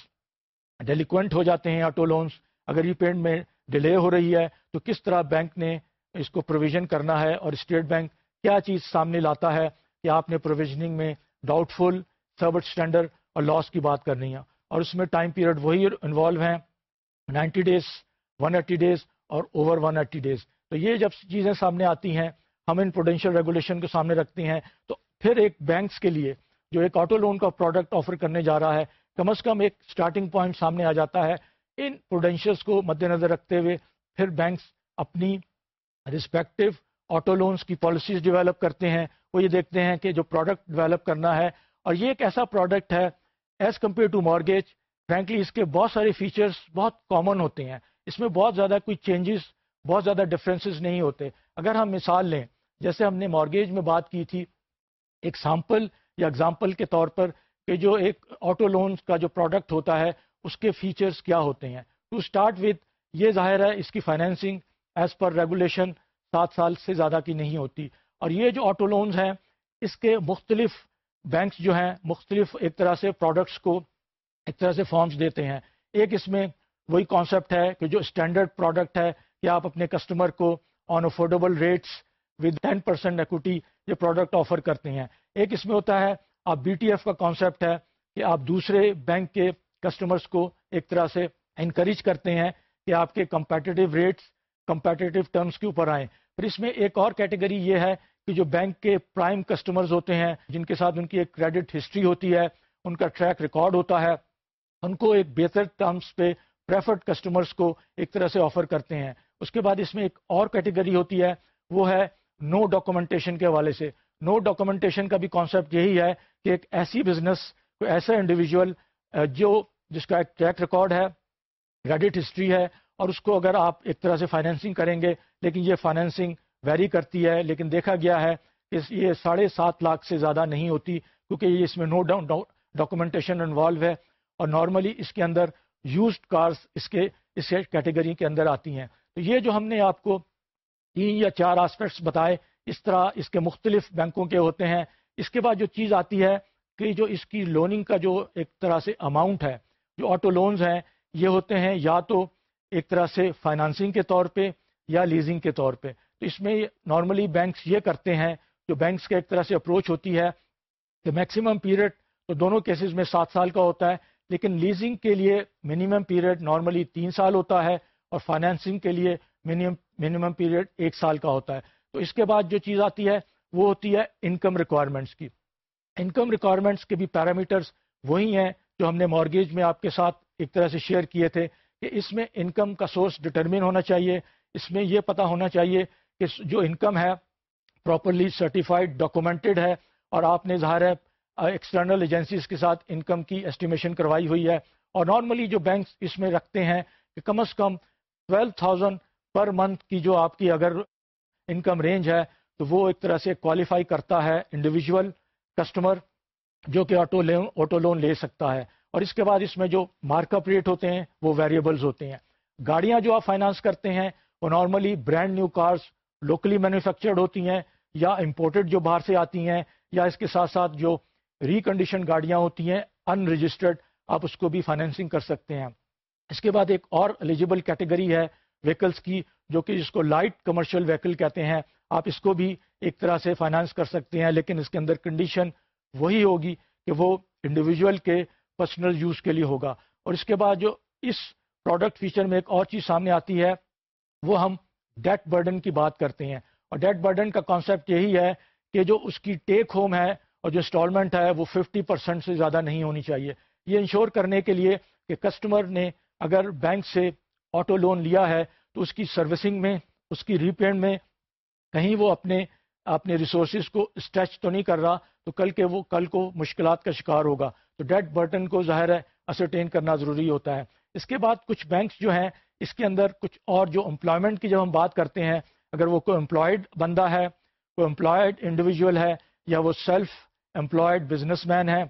ڈیلیکوینٹ ہو جاتے ہیں آٹو لونز اگر ری پیمنٹ میں ڈیلے ہو رہی ہے، تو کس طرح بینک نے اس کو پروویژن کرنا ہے اور اسٹیٹ بینک کیا چیز سامنے لاتا ہے کہ آپ نے پروویژننگ میں ڈاؤٹ فل سربٹ اسٹینڈرڈ اور لاس کی بات کرنی ہے۔ اور اس میں ٹائم پیریڈ وہی انوالو ہیں ninety days one eighty days اور اوور ون ایٹی ڈیز تو یہ جب چیزیں سامنے آتی ہیں، ہم ان پروڈینشیل ریگولیشن کو سامنے رکھتے ہیں۔ تو پھر ایک بینکس کے لیے جو ایک آٹو لون کا پروڈکٹ آفر کرنے جا رہا ہے، کم از کم ایک سٹارٹنگ پوائنٹ سامنے آ جاتا ہے۔ ان پروڈینشیلس کو مد نظر رکھتے ہوئے پھر بینکس اپنی رسپیکٹو آٹو لونس کی پالیسیز ڈیولپ کرتے ہیں۔ وہ یہ دیکھتے ہیں کہ جو پروڈکٹ ڈیولپ کرنا ہے اور یہ ایک ایسا پروڈکٹ ہے as compare to mortgage frankly اس کے بہت سارے فیچرز بہت کامن ہوتے ہیں۔ اس میں بہت زیادہ کوئی چینجز بہت زیادہ ڈفرینسز نہیں ہوتے۔ اگر ہم مثال لیں، جیسے ہم نے مارگیج میں بات کی تھی ایک سامپل یا اگزامپل کے طور پر کہ جو ایک آٹو لون کا جو پروڈکٹ ہوتا ہے، اس کے فیچرز کیا ہوتے ہیں۔ ٹو اسٹارٹ وتھ یہ ظاہر ہے اس کی فائنینسنگ ایز پر ریگولیشن سات سال سے زیادہ کی نہیں ہوتی۔ اور یہ جو آٹو لونز ہیں، اس کے مختلف بینکس جو ہیں مختلف ایک طرح سے پروڈکٹس کو ایک طرح سے فارمز دیتے ہیں۔ ایک اس میں وہی کانسیپٹ ہے کہ جو اسٹینڈرڈ پروڈکٹ ہے کہ آپ اپنے کسٹمر کو on affordable rates with ten percent equity یہ پروڈکٹ آفر کرتے ہیں۔ ایک اس میں ہوتا ہے آپ بی ٹی ایف کا کانسیپٹ ہے کہ آپ دوسرے بینک کے کسٹمرس کو ایک طرح سے انکریج کرتے ہیں کہ آپ کے کمپیٹیو ریٹس کمپیٹیو ٹرمز کے اوپر آئیں۔ پھر اس میں ایک اور کیٹیگری یہ ہے کہ جو بینک کے پرائم کسٹمرز ہوتے ہیں، جن کے ساتھ ان کی ایک کریڈٹ ہسٹری ہوتی ہے، ان کا ٹریک ریکارڈ ہوتا ہے، ان کو ایک بہتر ٹرمز پہ پریفرڈ کسٹمرز کو ایک طرح سے آفر کرتے ہیں۔ اس کے بعد اس میں ایک اور کیٹیگری ہوتی ہے، وہ ہے نو ڈاکومنٹیشن کے حوالے سے۔ نو ڈاکومنٹیشن کا بھی کانسیپٹ یہی ہے کہ ایک ایسی بزنس کوئی ایسا انڈیویجول جو جس کا ایک ٹریک ریکارڈ ہے کریڈٹ ہسٹری ہے، اور اس کو اگر آپ ایک طرح سے فائنینسنگ کریں گے، لیکن یہ فائنینسنگ ویری کرتی ہے، لیکن دیکھا گیا ہے کہ یہ ساڑھے سات لاکھ سے زیادہ نہیں ہوتی، کیونکہ یہ اس میں نو ڈاکومنٹیشن انوالو ہے۔ اور نارملی اس کے اندر یوزڈ کارز اس کے اس کیٹیگری کے اندر آتی ہیں۔ تو یہ جو ہم نے آپ کو تین یا چار آسپیکٹس بتائے، اس طرح اس کے مختلف بینکوں کے ہوتے ہیں۔ اس کے بعد جو چیز آتی ہے کہ جو اس کی لوننگ کا جو ایک طرح سے اماؤنٹ ہے، جو آٹو لونز ہیں، یہ ہوتے ہیں یا تو ایک طرح سے فائنانسنگ کے طور پہ یا لیزنگ کے طور پہ۔ تو اس میں نارملی بینکس یہ کرتے ہیں جو بینکس کے ایک طرح سے اپروچ ہوتی ہے کہ میکسیمم پیریڈ تو دونوں کیسز میں سات سال کا ہوتا ہے، لیکن لیزنگ کے لیے منیمم پیریڈ نارملی تین سال ہوتا ہے اور فائنینسنگ کے لیے منیمم پیریڈ ایک سال کا ہوتا ہے۔ تو اس کے بعد جو چیز آتی ہے، وہ ہوتی ہے انکم ریکوائرمنٹس کی۔ انکم ریکوائرمنٹس کے بھی پیرامیٹرز وہی ہیں جو ہم نے مارگیج میں آپ کے ساتھ ایک طرح سے شیئر کیے تھے کہ اس میں انکم کا سورس ڈٹرمن ہونا چاہیے، اس میں یہ پتا ہونا چاہیے کہ جو انکم ہے پراپرلی سرٹیفائڈ ڈاکومنٹڈ ہے اور آپ نے ظاہر ہے ایکسٹرنل ایجنسیز کے ساتھ انکم کی ایسٹیمیشن کروائی ہوئی ہے اور نارملی جو بینکس اس میں رکھتے ہیں کہ کم از کم ٹویلو تھاؤزینڈ پر منتھ کی جو آپ کی اگر انکم رینج ہے تو وہ ایک طرح سے کوالیفائی کرتا ہے انڈیویجول کسٹمر جو کہ آٹو لون آٹو لون لے سکتا ہے اور اس کے بعد اس میں جو مارک اپ ریٹ ہوتے ہیں وہ ویریبلز ہوتے ہیں۔ گاڑیاں جو آپ فائنانس کرتے ہیں وہ normally brand new cars locally manufactured ہوتی ہیں یا امپورٹڈ جو باہر سے آتی ہیں یا اس کے ساتھ ساتھ جو ریکنڈیشن گاڑیاں ہوتی ہیں ان رجسٹرڈ آپ اس کو بھی فائنینسنگ کر سکتے ہیں۔ اس کے بعد ایک اور ایلیجیبل کیٹیگری ہے ویکلس کی، جو کہ جس کو لائٹ کمرشل ویکل کہتے ہیں۔ آپ اس کو بھی ایک طرح سے فائنانس کر سکتے ہیں، لیکن اس کے اندر کنڈیشن وہی ہوگی کہ وہ انڈیویجول کے پرسنل یوز کے لیے ہوگا۔ اور اس کے بعد جو اس پروڈکٹ فیچر میں ایک اور چیز سامنے آتی ہے، وہ ہم ڈیٹ برڈن کی بات کرتے ہیں۔ اور ڈیٹ برڈن کا کانسیپٹ یہی ہے کہ جو اس کی ٹیک ہوم ہے اور جو انسٹالمنٹ ہے وہ ففٹی پرسینٹ سے زیادہ نہیں ہونی چاہیے۔ یہ انشور کرنے کے لیے کہ کسٹمر نے اگر بینک سے آٹو لون لیا ہے تو اس کی سروسنگ میں، اس کی ری میں کہیں وہ اپنے اپنے ریسورسز کو اسٹریچ تو نہیں کر رہا، تو کل کے وہ، کل کو مشکلات کا شکار ہوگا۔ تو ڈیٹ برٹن کو ظاہر ہے اسرٹین کرنا ضروری ہوتا ہے۔ اس کے بعد کچھ بینکس جو ہیں اس کے اندر کچھ اور جو امپلائمنٹ کی جب ہم بات کرتے ہیں، اگر وہ کوئی امپلائڈ بندہ ہے، کوئی امپلائڈ انڈیویجول ہے، یا وہ سیلف امپلائڈ بزنس مین ہے،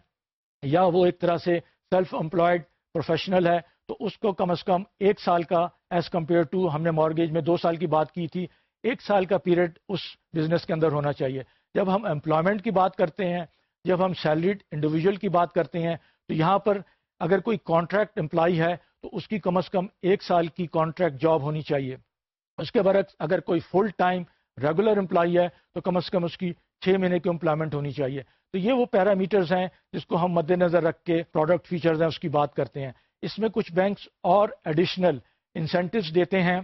یا وہ ایک طرح سے سیلف امپلائڈ پروفیشنل ہے، تو اس کو کم از کم ایک سال کا ایز کمپیئر ٹو ہم نے مارگیج میں دو سال کی بات کی تھی، ایک سال کا پیریڈ اس بزنس کے اندر ہونا چاہیے۔ جب ہم امپلائمنٹ کی بات کرتے ہیں، جب ہم سیلریڈ انڈیویجول کی بات کرتے ہیں، تو یہاں پر اگر کوئی کانٹریکٹ امپلائی ہے تو اس کی کم از کم ایک سال کی کانٹریکٹ جاب ہونی چاہیے۔ اس کے برعکس اگر کوئی فل ٹائم ریگولر امپلائی ہے تو کم از کم اس کی چھ مہینے کی امپلائمنٹ ہونی چاہیے۔ تو یہ وہ پیرامیٹرز ہیں جس کو ہم مد نظر رکھ کے پروڈکٹ فیچرز ہیں اس کی بات کرتے ہیں۔ اس میں کچھ بینکس اور ایڈیشنل انسینٹیوز دیتے ہیں۔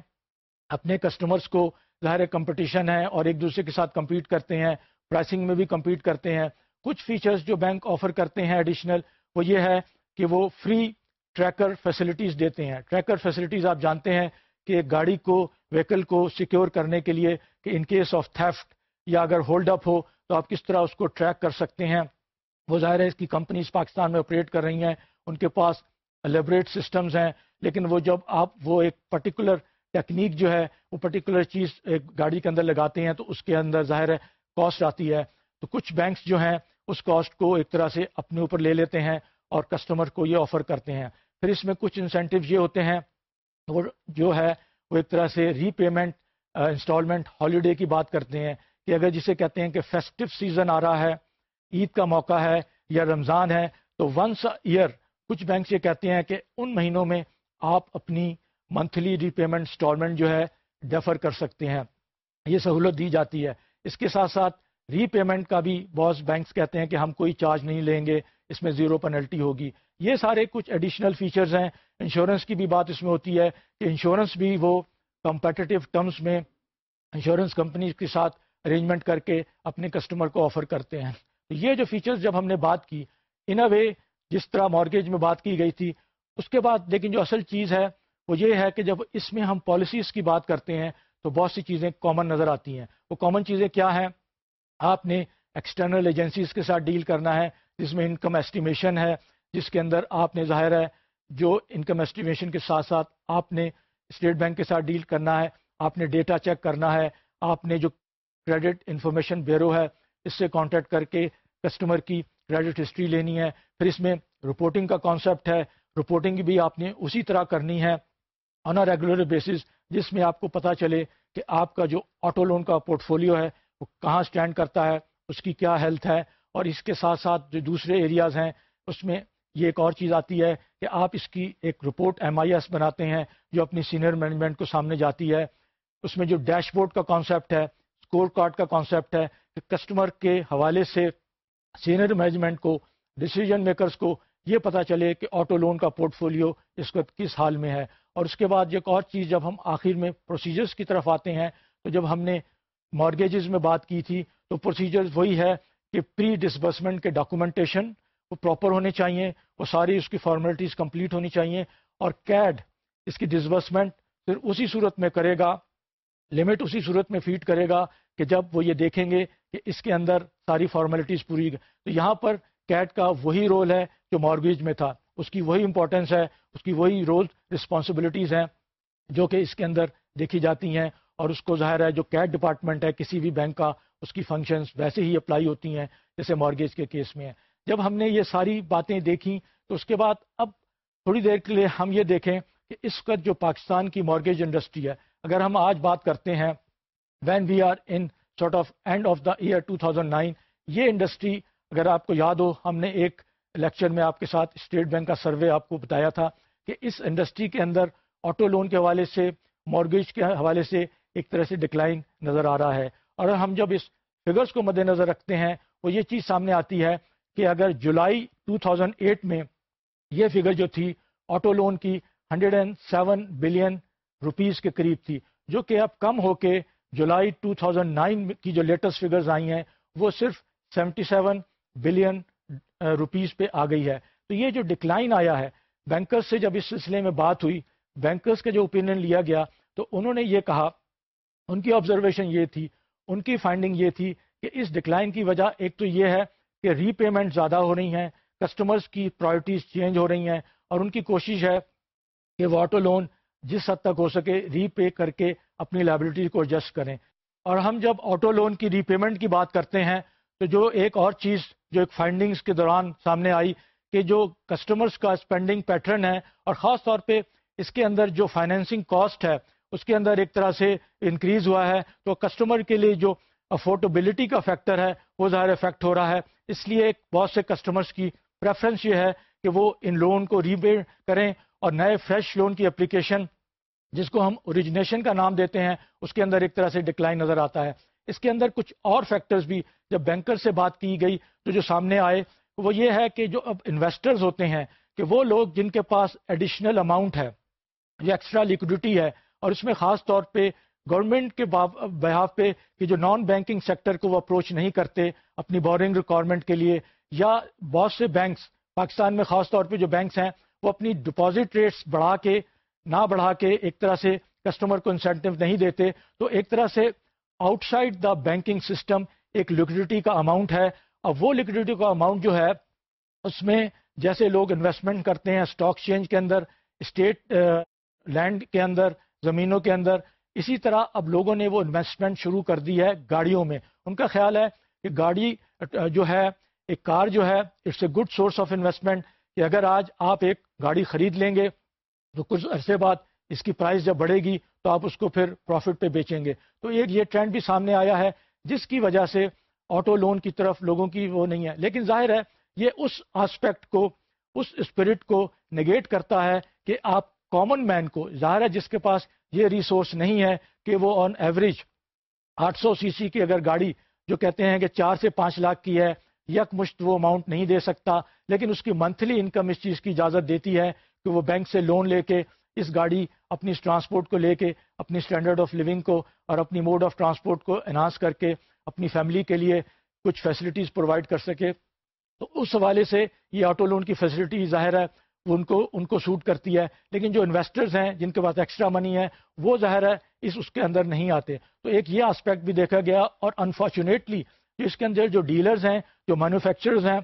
اپنے کسٹمرز کو ظاہر کمپٹیشن ہے اور ایک دوسرے کے ساتھ کمپیٹ کرتے ہیں پرائسنگ میں بھی کمپیٹ کرتے ہیں۔ کچھ فیچرز جو بینک آفر کرتے ہیں ایڈیشنل وہ یہ ہے کہ وہ فری ٹریکر فیسلٹیز دیتے ہیں۔ ٹریکر فیسلٹیز آپ جانتے ہیں کہ ایک گاڑی کو ویکل کو سیکیور کرنے کے لیے کہ ان کیس آف تھیفٹ یا اگر ہولڈ اپ ہو تو آپ کس طرح اس کو ٹریک کر سکتے ہیں۔ وہ ظاہر ہے اس کی کمپنیز پاکستان میں آپریٹ کر رہی ہیں۔ ان کے پاس لیبریٹ سسٹمز ہیں۔ لیکن وہ جب آپ وہ ایک پرٹیکولر ٹیکنیک جو ہے، وہ پرٹیکولر چیز ایک گاڑی کے اندر لگاتے ہیں تو اس کے اندر ظاہر ہے کاسٹ آتی ہے۔ تو کچھ بینکس جو ہیں، اس کاسٹ کو ایک طرح سے اپنے اوپر لے لیتے ہیں۔ اور کسٹمر کو یہ آفر کرتے ہیں۔ پھر اس میں کچھ انسینٹیو یہ ہوتے ہیں، وہ جو ہے، وہ ایک طرح سے ری پیمنٹ انسٹالمنٹ ہالیڈے کی بات کرتے ہیں کہ اگر جسے کہتے ہیں کہ فیسٹو سیزن آ رہا ہے، عید کا موقع ہے یا رمضان ہے، تو ونس ایئر کچھ بینکس یہ کہتے ہیں کہ ان مہینوں میں آپ اپنی منتھلی ری پیمنٹ انسٹالمنٹ جو ہے ڈیفر کر سکتے ہیں۔ یہ سہولت دی جاتی ہے۔ اس کے ساتھ ساتھ ری پیمنٹ کا بھی بہت بینکس کہتے ہیں کہ ہم کوئی چارج نہیں لیں گے۔ اس میں زیرو پینلٹی ہوگی۔ یہ سارے کچھ ایڈیشنل فیچرز ہیں۔ انشورنس کی بھی بات اس میں ہوتی ہے کہ انشورنس بھی وہ کمپیٹیو ٹرمز میں انشورنس کمپنیز کے ساتھ ارینجمنٹ کر کے اپنے کسٹمر کو آفر کرتے ہیں۔ تو یہ جو فیچرز جب ہم نے بات کی ان اے وے جس طرح مارگیج میں بات کی گئی تھی، اس کے بعد لیکن جو اصل چیز ہے، وہ یہ ہے کہ جب اس میں ہم پالیسیز کی بات کرتے ہیں، تو بہت سی چیزیں کامن نظر آتی ہیں۔ وہ کامن چیزیں کیا ہیں؟ آپ نے ایکسٹرنل ایجنسیز کے ساتھ ڈیل کرنا ہے۔ جس میں انکم ایسٹیمیشن ہے، جس کے اندر آپ نے ظاہر ہے جو انکم ایسٹیمیشن کے ساتھ ساتھ آپ نے اسٹیٹ بینک کے ساتھ ڈیل کرنا ہے، آپ نے ڈیٹا چیک کرنا ہے، آپ نے جو کریڈٹ انفارمیشن بیورو ہے، اس سے کانٹیکٹ کر کے کسٹمر کی کریڈٹ ہسٹری لینی ہے۔ پھر اس میں رپورٹنگ کا کانسیپٹ ہے رپورٹنگ بھی آپ نے اسی طرح کرنی ہے آن اے ریگولر بیسس جس میں آپ کو پتا چلے کہ آپ کا جو آٹو لون کا پورٹ فولیو ہے، وہ کہاں سٹینڈ کرتا ہے، اس کی کیا ہیلتھ ہے اور اس کے ساتھ ساتھ جو دوسرے ایریاز ہیں، اس میں یہ ایک اور چیز آتی ہے کہ آپ اس کی ایک رپورٹ ایم آئی ایس بناتے ہیں جو اپنی سینئر مینجمنٹ کو سامنے جاتی ہے۔ اس میں جو ڈیش بورڈ کا کانسیپٹ ہے اسکور کارڈ کا کانسیپٹ ہے کہ کسٹمر کے حوالے سے سینئر مینجمنٹ کو ڈسیزن میکرز کو یہ پتا چلے کہ آٹو لون کا پورٹ فولیو اس وقت کس حال میں ہے۔ اور اس کے بعد ایک اور چیز، جب ہم آخر میں پروسیجرز کی طرف آتے ہیں، تو جب ہم نے مارگیجز میں بات کی تھی، تو پروسیجرز وہی ہے کہ پری ڈسبرسمنٹ کے ڈاکومنٹیشن وہ پراپر ہونے چاہیے وہ ساری اس کی فارمیلٹیز کمپلیٹ ہونی چاہیے اور کیڈ اس کی ڈسبرسمنٹ پھر اسی صورت میں کرے گا لمٹ اسی صورت میں فیڈ کرے گا کہ جب وہ یہ دیکھیں گے کہ اس کے اندر ساری فارمیلٹیز پوری تو یہاں پر کیٹ کا وہی رول ہے جو مارگیج میں تھا۔ اس کی وہی امپورٹنس ہے، اس کی وہی رول رسپانسبلٹیز ہیں جو کہ اس کے اندر دیکھی جاتی ہیں اور اس کو ظاہر ہے جو کیٹ ڈپارٹمنٹ ہے، کسی بھی بینک کا اس کی فنکشنز ویسے ہی اپلائی ہوتی ہیں، جیسے مارگیج کے کیس میں ہے جب ہم نے یہ ساری باتیں دیکھیں، تو اس کے بعد اب تھوڑی دیر کے لیے ہم یہ دیکھیں کہ اس وقت جو پاکستان کی مارگیج انڈسٹری ہے، اگر ہم آج بات کرتے ہیں when we are in sort of end of the year 2009 یہ انڈسٹری اگر آپ کو یاد ہو، ہم نے ایک لیکچر میں آپ کے ساتھ اسٹیٹ بینک کا سروے آپ کو بتایا تھا کہ اس انڈسٹری کے اندر آٹو لون کے حوالے سے مارگیج کے حوالے سے ایک طرح سے ڈکلائن نظر آ رہا ہے۔ اور ہم جب اس فگرز کو مد نظر رکھتے ہیں، وہ یہ چیز سامنے آتی ہے کہ اگر جولائی 2008 میں یہ فگر جو تھی آٹو لون کی 107 بلین روپیز کے قریب تھی، جو کہ اب کم ہو کے جولائی 2009 کی جو لیٹسٹ فگرز آئی ہیں، وہ صرف 77 بلین روپیز پہ آ گئی ہے۔ تو یہ جو ڈکلائن آیا ہے بینکرز سے جب اس سلسلے میں بات ہوئی بینکرز کا جو اوپینین لیا گیا، تو انہوں نے یہ کہا، ان کی آبزرویشن یہ تھی ان کی فائنڈنگ یہ تھی کہ اس ڈکلائن کی وجہ ایک تو یہ ہے کہ ری پیمنٹ زیادہ ہو رہی ہیں کسٹمرز کی پرائرٹیز چینج ہو رہی ہیں اور ان کی کوشش ہے کہ وہ آٹو لون جس حد تک ہو سکے ری پے کر کے اپنی لائبلٹی کو ایڈجسٹ کریں۔ اور ہم جب آٹو لون کی ری پیمنٹ کی بات کرتے ہیں تو جو ایک اور چیز، جو ایک فائنڈنگز کے دوران سامنے آئی کہ جو کسٹمرز کا اسپینڈنگ پیٹرن ہے اور خاص طور پہ اس کے اندر جو فائنینسنگ کاسٹ ہے اس کے اندر ایک طرح سے انکریز ہوا ہے تو کسٹمر کے لیے جو افورڈیبلٹی کا فیکٹر ہے وہ ظاہر افیکٹ ہو رہا ہے۔ اس لیے بہت سے کسٹمرز کی پریفرنس یہ ہے کہ وہ ان لون کو ری پے کریں اور نئے فریش لون کی اپلیکیشن جس کو ہم اوریجنیشن کا نام دیتے ہیں، اس کے اندر ایک طرح سے ڈکلائن نظر آتا ہے۔ اس کے اندر کچھ اور فیکٹرز بھی جب بینکر سے بات کی گئی تو جو سامنے آئے، وہ یہ ہے کہ جو اب انویسٹرز ہوتے ہیں کہ وہ لوگ جن کے پاس ایڈیشنل اماؤنٹ ہے یا ایکسٹرا لیکوڈیٹی ہے اور اس میں خاص طور پہ گورنمنٹ کے بحاف پہ کہ جو نان بینکنگ سیکٹر کو وہ اپروچ نہیں کرتے اپنی بورنگ ریکوائرمنٹ کے لیے، یا بہت سے بینکس پاکستان میں خاص طور پہ جو بینکس ہیں، وہ اپنی ڈپازٹ ریٹس بڑھا کے، نہ بڑھا کے ایک طرح سے کسٹمر کو انسینٹو نہیں دیتے۔ تو ایک طرح سے outside the banking system ایک لیکوڈیٹی کا اماؤنٹ ہے۔ اور وہ لیکوڈیٹی کا اماؤنٹ جو ہے، اس میں جیسے لوگ انویسٹمنٹ کرتے ہیں اسٹاک چینج کے اندر اسٹیٹ لینڈ uh, کے اندر زمینوں کے اندر۔ اسی طرح اب لوگوں نے وہ انویسٹمنٹ شروع کر دی ہے گاڑیوں میں۔ ان کا خیال ہے کہ گاڑی جو ہے، ایک کار جو ہے it's a good source of investment کہ اگر آج آپ ایک گاڑی خرید لیں گے تو کچھ عرصے بعد اس کی پرائز جب بڑھے گی تو آپ اس کو پھر پروفٹ پہ بیچیں گے۔ تو ایک یہ ٹرینڈ بھی سامنے آیا ہے جس کی وجہ سے آٹو لون کی طرف لوگوں کی وہ نہیں ہے۔ لیکن ظاہر ہے، یہ اس آسپیکٹ کو، اس اسپرٹ کو نگیٹ کرتا ہے کہ آپ کامن مین کو۔ ظاہر ہے جس کے پاس یہ ریسورس نہیں ہے کہ وہ آن ایوریج آٹھ سو سی سی کی اگر گاڑی جو کہتے ہیں کہ چار سے پانچ لاکھ کی ہے، یک مشت وہ اماؤنٹ نہیں دے سکتا، لیکن اس کی منتھلی انکم اس چیز کی اجازت دیتی ہے کہ وہ بینک سے لون لے کے اس گاڑی، اپنی ٹرانسپورٹ کو لے کے، اپنی اسٹینڈرڈ آف لیونگ کو اور اپنی موڈ آف ٹرانسپورٹ کو انہانس کر کے اپنی فیملی کے لیے کچھ فیسلٹیز پرووائڈ کر سکے۔ تو اس حوالے سے یہ آٹو لون کی فیسلٹی ظاہر ہے ان کو ان کو سوٹ کرتی ہے، لیکن جو انویسٹرز ہیں، جن کے پاس ایکسٹرا منی ہے، وہ ظاہر ہے اس اس کے اندر نہیں آتے۔ تو ایک یہ آسپیکٹ بھی دیکھا گیا، اور انفارچونیٹلی اس کے اندر جو ڈیلرز ہیں، جو مینوفیکچررز ہیں،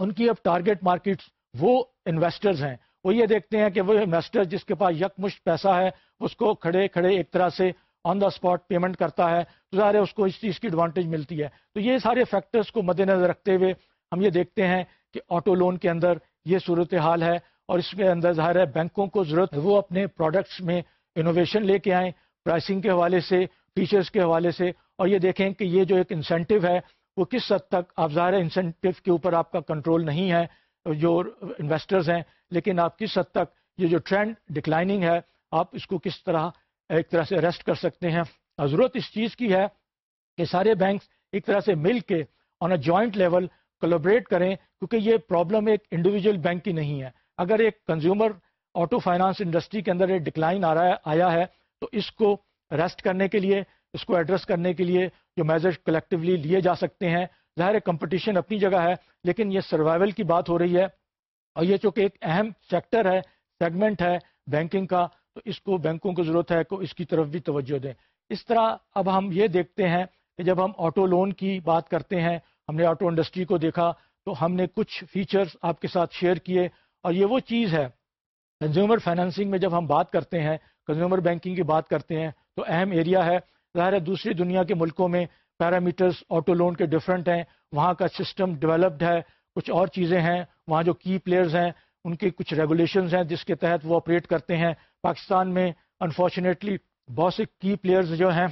ان کی اب ٹارگیٹ مارکیٹس وہ انویسٹرز ہیں۔ وہ یہ دیکھتے ہیں کہ وہ انویسٹر جس کے پاس یکمشت پیسہ ہے، اس کو کھڑے کھڑے ایک طرح سے آن دا اسپاٹ پیمنٹ کرتا ہے۔ تو ظاہر ہے اس کو اس چیز کی ایڈوانٹیج ملتی ہے۔ تو یہ سارے فیکٹرز کو مد نظر رکھتے ہوئے ہم یہ دیکھتے ہیں کہ آٹو لون کے اندر یہ صورت حال ہے اور اس کے اندر ظاہر ہے بینکوں کو ضرورت ہے۔ وہ اپنے پروڈکٹس میں انوویشن لے کے آئیں پرائسنگ کے حوالے سے فیچرز کے حوالے سے۔ اور یہ دیکھیں کہ یہ جو ایک انسینٹو ہے، وہ کس حد تک، آپ ظاہر انسینٹو کے اوپر آپ کا کنٹرول نہیں ہے، جو انویسٹرز ہیں، لیکن آپ کس حد تک یہ جو ٹرینڈ ڈکلائننگ ہے، آپ اس کو کس طرح ایک طرح سے ریسٹ کر سکتے ہیں۔ ضرورت اس چیز کی ہے کہ سارے بینکس ایک طرح سے مل کے on a joint level collaborate کریں، کیونکہ یہ پرابلم ایک انڈیویجول بینک کی نہیں ہے۔ اگر ایک کنزیومر آٹو فائنانس انڈسٹری کے اندر ایک ڈکلائن آ رہا ہے، آیا ہے، تو اس کو ریسٹ کرنے کے لیے، اس کو ایڈریس کرنے کے لیے جو میزر کلیکٹیولی لیے جا سکتے ہیں۔ ظاہر کمپٹیشن اپنی جگہ ہے، لیکن یہ سروائول کی بات ہو رہی ہے۔ اور یہ چونکہ ایک اہم سیکٹر ہے سیگمنٹ ہے بینکنگ کا، تو اس کو بینکوں کو ضرورت ہے کہ اس کی طرف بھی توجہ دیں۔ اس طرح اب ہم یہ دیکھتے ہیں کہ جب ہم آٹو لون کی بات کرتے ہیں ہم نے آٹو انڈسٹری کو دیکھا تو ہم نے کچھ فیچرز آپ کے ساتھ شیئر کیے اور یہ وہ چیز ہے۔ کنزیومر فائنینسنگ میں جب ہم بات کرتے ہیں کنزیومر بینکنگ کی بات کرتے ہیں تو اہم ایریا ہے۔ ظاہر ہے دوسری دنیا کے ملکوں میں پیرامیٹرز آٹو لون کے ڈفرینٹ ہیں۔ وہاں کا سسٹم ڈیولپڈ ہے۔ کچھ اور چیزیں ہیں۔ وہاں جو کی پلیئرز ہیں، ان کے کچھ ریگولیشنز ہیں جس کے تحت وہ آپریٹ کرتے ہیں۔ پاکستان میں انفارچونیٹلی بہت سے کی پلیئرز جو ہیں،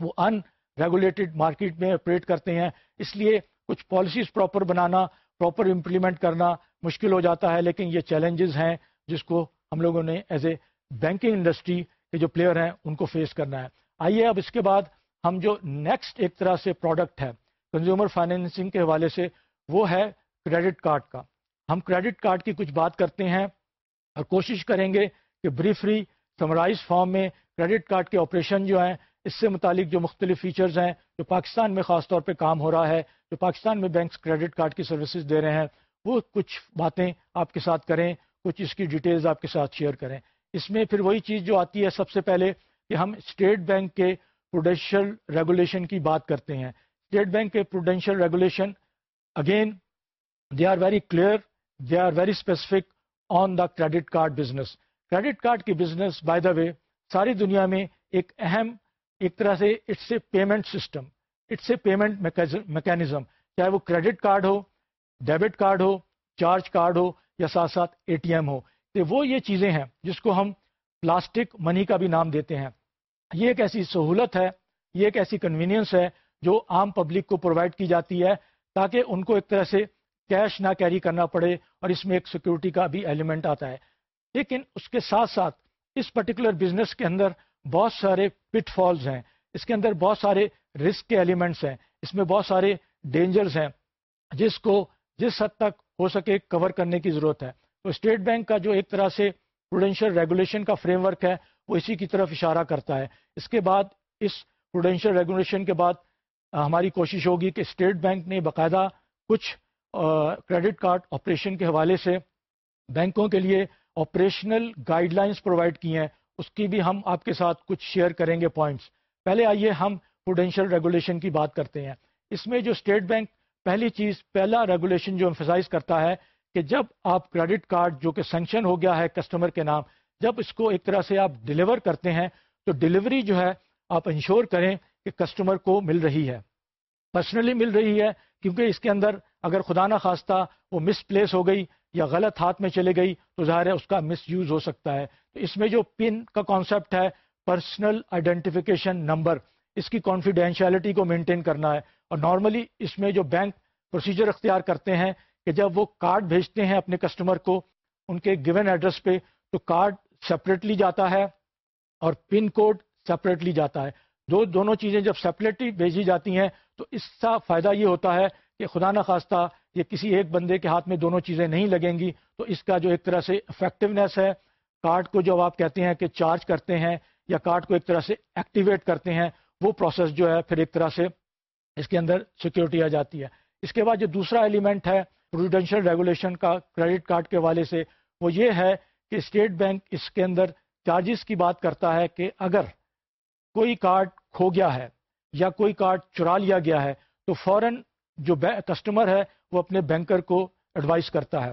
وہ ان ریگولیٹڈ مارکیٹ میں آپریٹ کرتے ہیں۔ اس لیے کچھ پالیسیز پراپر بنانا پراپر امپلیمنٹ کرنا مشکل ہو جاتا ہے، لیکن یہ چیلنجز ہیں جس کو ہم لوگوں نے ایز اے بینکنگ انڈسٹری کے جو پلیئر ہیں، ان کو فیس کرنا ہے۔ آئیے اب اس کے بعد ہم جو نیکسٹ ایک طرح سے پروڈکٹ ہے کنزیومر فائنینسنگ کے حوالے سے، وہ ہے کریڈٹ کارڈ کا۔ ہم کریڈٹ کارڈ کی کچھ بات کرتے ہیں اور کوشش کریں گے کہ بریفری سمرائز فارم میں کریڈٹ کارڈ کے آپریشن جو ہیں اس سے متعلق جو مختلف فیچرز ہیں، جو پاکستان میں خاص طور پہ کام ہو رہا ہے، جو پاکستان میں بینکس کریڈٹ کارڈ کی سروسز دے رہے ہیں، وہ کچھ باتیں آپ کے ساتھ کریں، کچھ اس کی ڈیٹیلز آپ کے ساتھ شیئر کریں۔ اس میں پھر وہی چیز جو آتی ہے سب سے پہلے کہ ہم اسٹیٹ بینک کے پروڈینشیل ریگولیشن کی بات کرتے ہیں۔ اسٹیٹ بینک کے prudential regulation again they are very clear they are very specific on the credit card business credit card کی بزنس بائی دا وے ساری دنیا میں ایک اہم ایک طرح سے it's a payment system it's a payment mechanism چاہے وہ کریڈٹ کارڈ ہو، ڈیبٹ کارڈ ہو، چارج کارڈ ہو یا ساتھ ساتھ اے ٹی ایم ہو۔ تو وہ یہ چیزیں ہیں جس کو ہم پلاسٹک منی کا بھی نام دیتے ہیں۔ یہ ایک ایسی سہولت ہے، یہ ایک ایسی کنوینئنس ہے جو عام پبلک کو پرووائڈ کی جاتی ہے تاکہ ان کو ایک طرح سے کیش نہ کیری کرنا پڑے اور اس میں ایک سیکورٹی کا بھی ایلیمنٹ آتا ہے۔ لیکن اس کے ساتھ ساتھ اس پرٹیکولر بزنس کے اندر بہت سارے پٹ فالز ہیں۔ اس کے اندر بہت سارے رسک کے ایلیمنٹس ہیں۔ اس میں بہت سارے ڈینجرز ہیں۔ جس کو، جس حد تک ہو سکے کور کرنے کی ضرورت ہے۔ تو اسٹیٹ بینک کا جو ایک طرح سے پروڈینشیل ریگولیشن کا فریم ورک ہے، وہ اسی کی طرف اشارہ کرتا ہے۔ اس کے بعد، اس پروڈینشیل ریگولیشن کے بعد ہماری کوشش ہوگی کہ اسٹیٹ بینک نے باقاعدہ کچھ کریڈٹ کارڈ آپریشن کے حوالے سے بینکوں کے لیے آپریشنل گائیڈ لائنس پرووائڈ کی ہیں۔ اس کی بھی ہم آپ کے ساتھ کچھ شیئر کریں گے پوائنٹس پہلے آئیے ہم پروڈینشیل ریگولیشن کی بات کرتے ہیں۔ اس میں جو اسٹیٹ بینک پہلی چیز، پہلا ریگولیشن جو امفسائز کرتا ہے کہ جب آپ کریڈٹ کارڈ جو کہ سینکشن ہو گیا ہے کسٹمر کے نام، جب اس کو ایک طرح سے آپ ڈلیور کرتے ہیں، تو ڈلیوری جو ہے، آپ انشور کریں کہ کسٹمر کو مل رہی ہے۔ پرسنلی مل رہی ہے، کیونکہ اس کے اندر اگر خدا نہ خواستہ وہ مس پلیس ہو گئی یا غلط ہاتھ میں چلے گئی تو ظاہر ہے اس کا مس یوز ہو سکتا ہے۔ تو اس میں جو پن کا کانسیپٹ ہے پرسنل آئیڈینٹیفیکیشن نمبر اس کی کانفیڈینشیلٹی کو مینٹین کرنا ہے۔ اور نارملی اس میں جو بینک پروسیجر اختیار کرتے ہیں کہ جب وہ کارڈ بھیجتے ہیں اپنے کسٹمر کو ان کے گیون ایڈریس پہ، تو کارڈ سپریٹلی جاتا ہے اور پن کوڈ سپریٹلی جاتا ہے۔ دو، دونوں چیزیں جب سپریٹلی بھیجی جاتی ہیں تو اس کا فائدہ یہ ہوتا ہے کہ خدا نخواستہ یہ کسی ایک بندے کے ہاتھ میں دونوں چیزیں نہیں لگیں گی، تو اس کا جو ایک طرح سے افیکٹونیس ہے، کارڈ کو جب آپ کہتے ہیں کہ چارج کرتے ہیں یا کارڈ کو ایک طرح سے ایکٹیویٹ کرتے ہیں، وہ پروسیس جو ہے پھر ایک طرح سے اس کے اندر سیکورٹی آ جاتی ہے۔ اس کے بعد جو دوسرا ایلیمنٹ ہے پروڈینشیل ریگولیشن کا کریڈٹ کارڈ کے حوالے سے، وہ یہ ہے کہ اسٹیٹ بینک اس کے اندر چارجز کی بات کرتا ہے کہ اگر کوئی کارڈ کھو گیا ہے یا کوئی کارڈ چرا لیا گیا ہے، تو فوراً جو کسٹمر ہے، وہ اپنے بینکر کو ایڈوائز کرتا ہے۔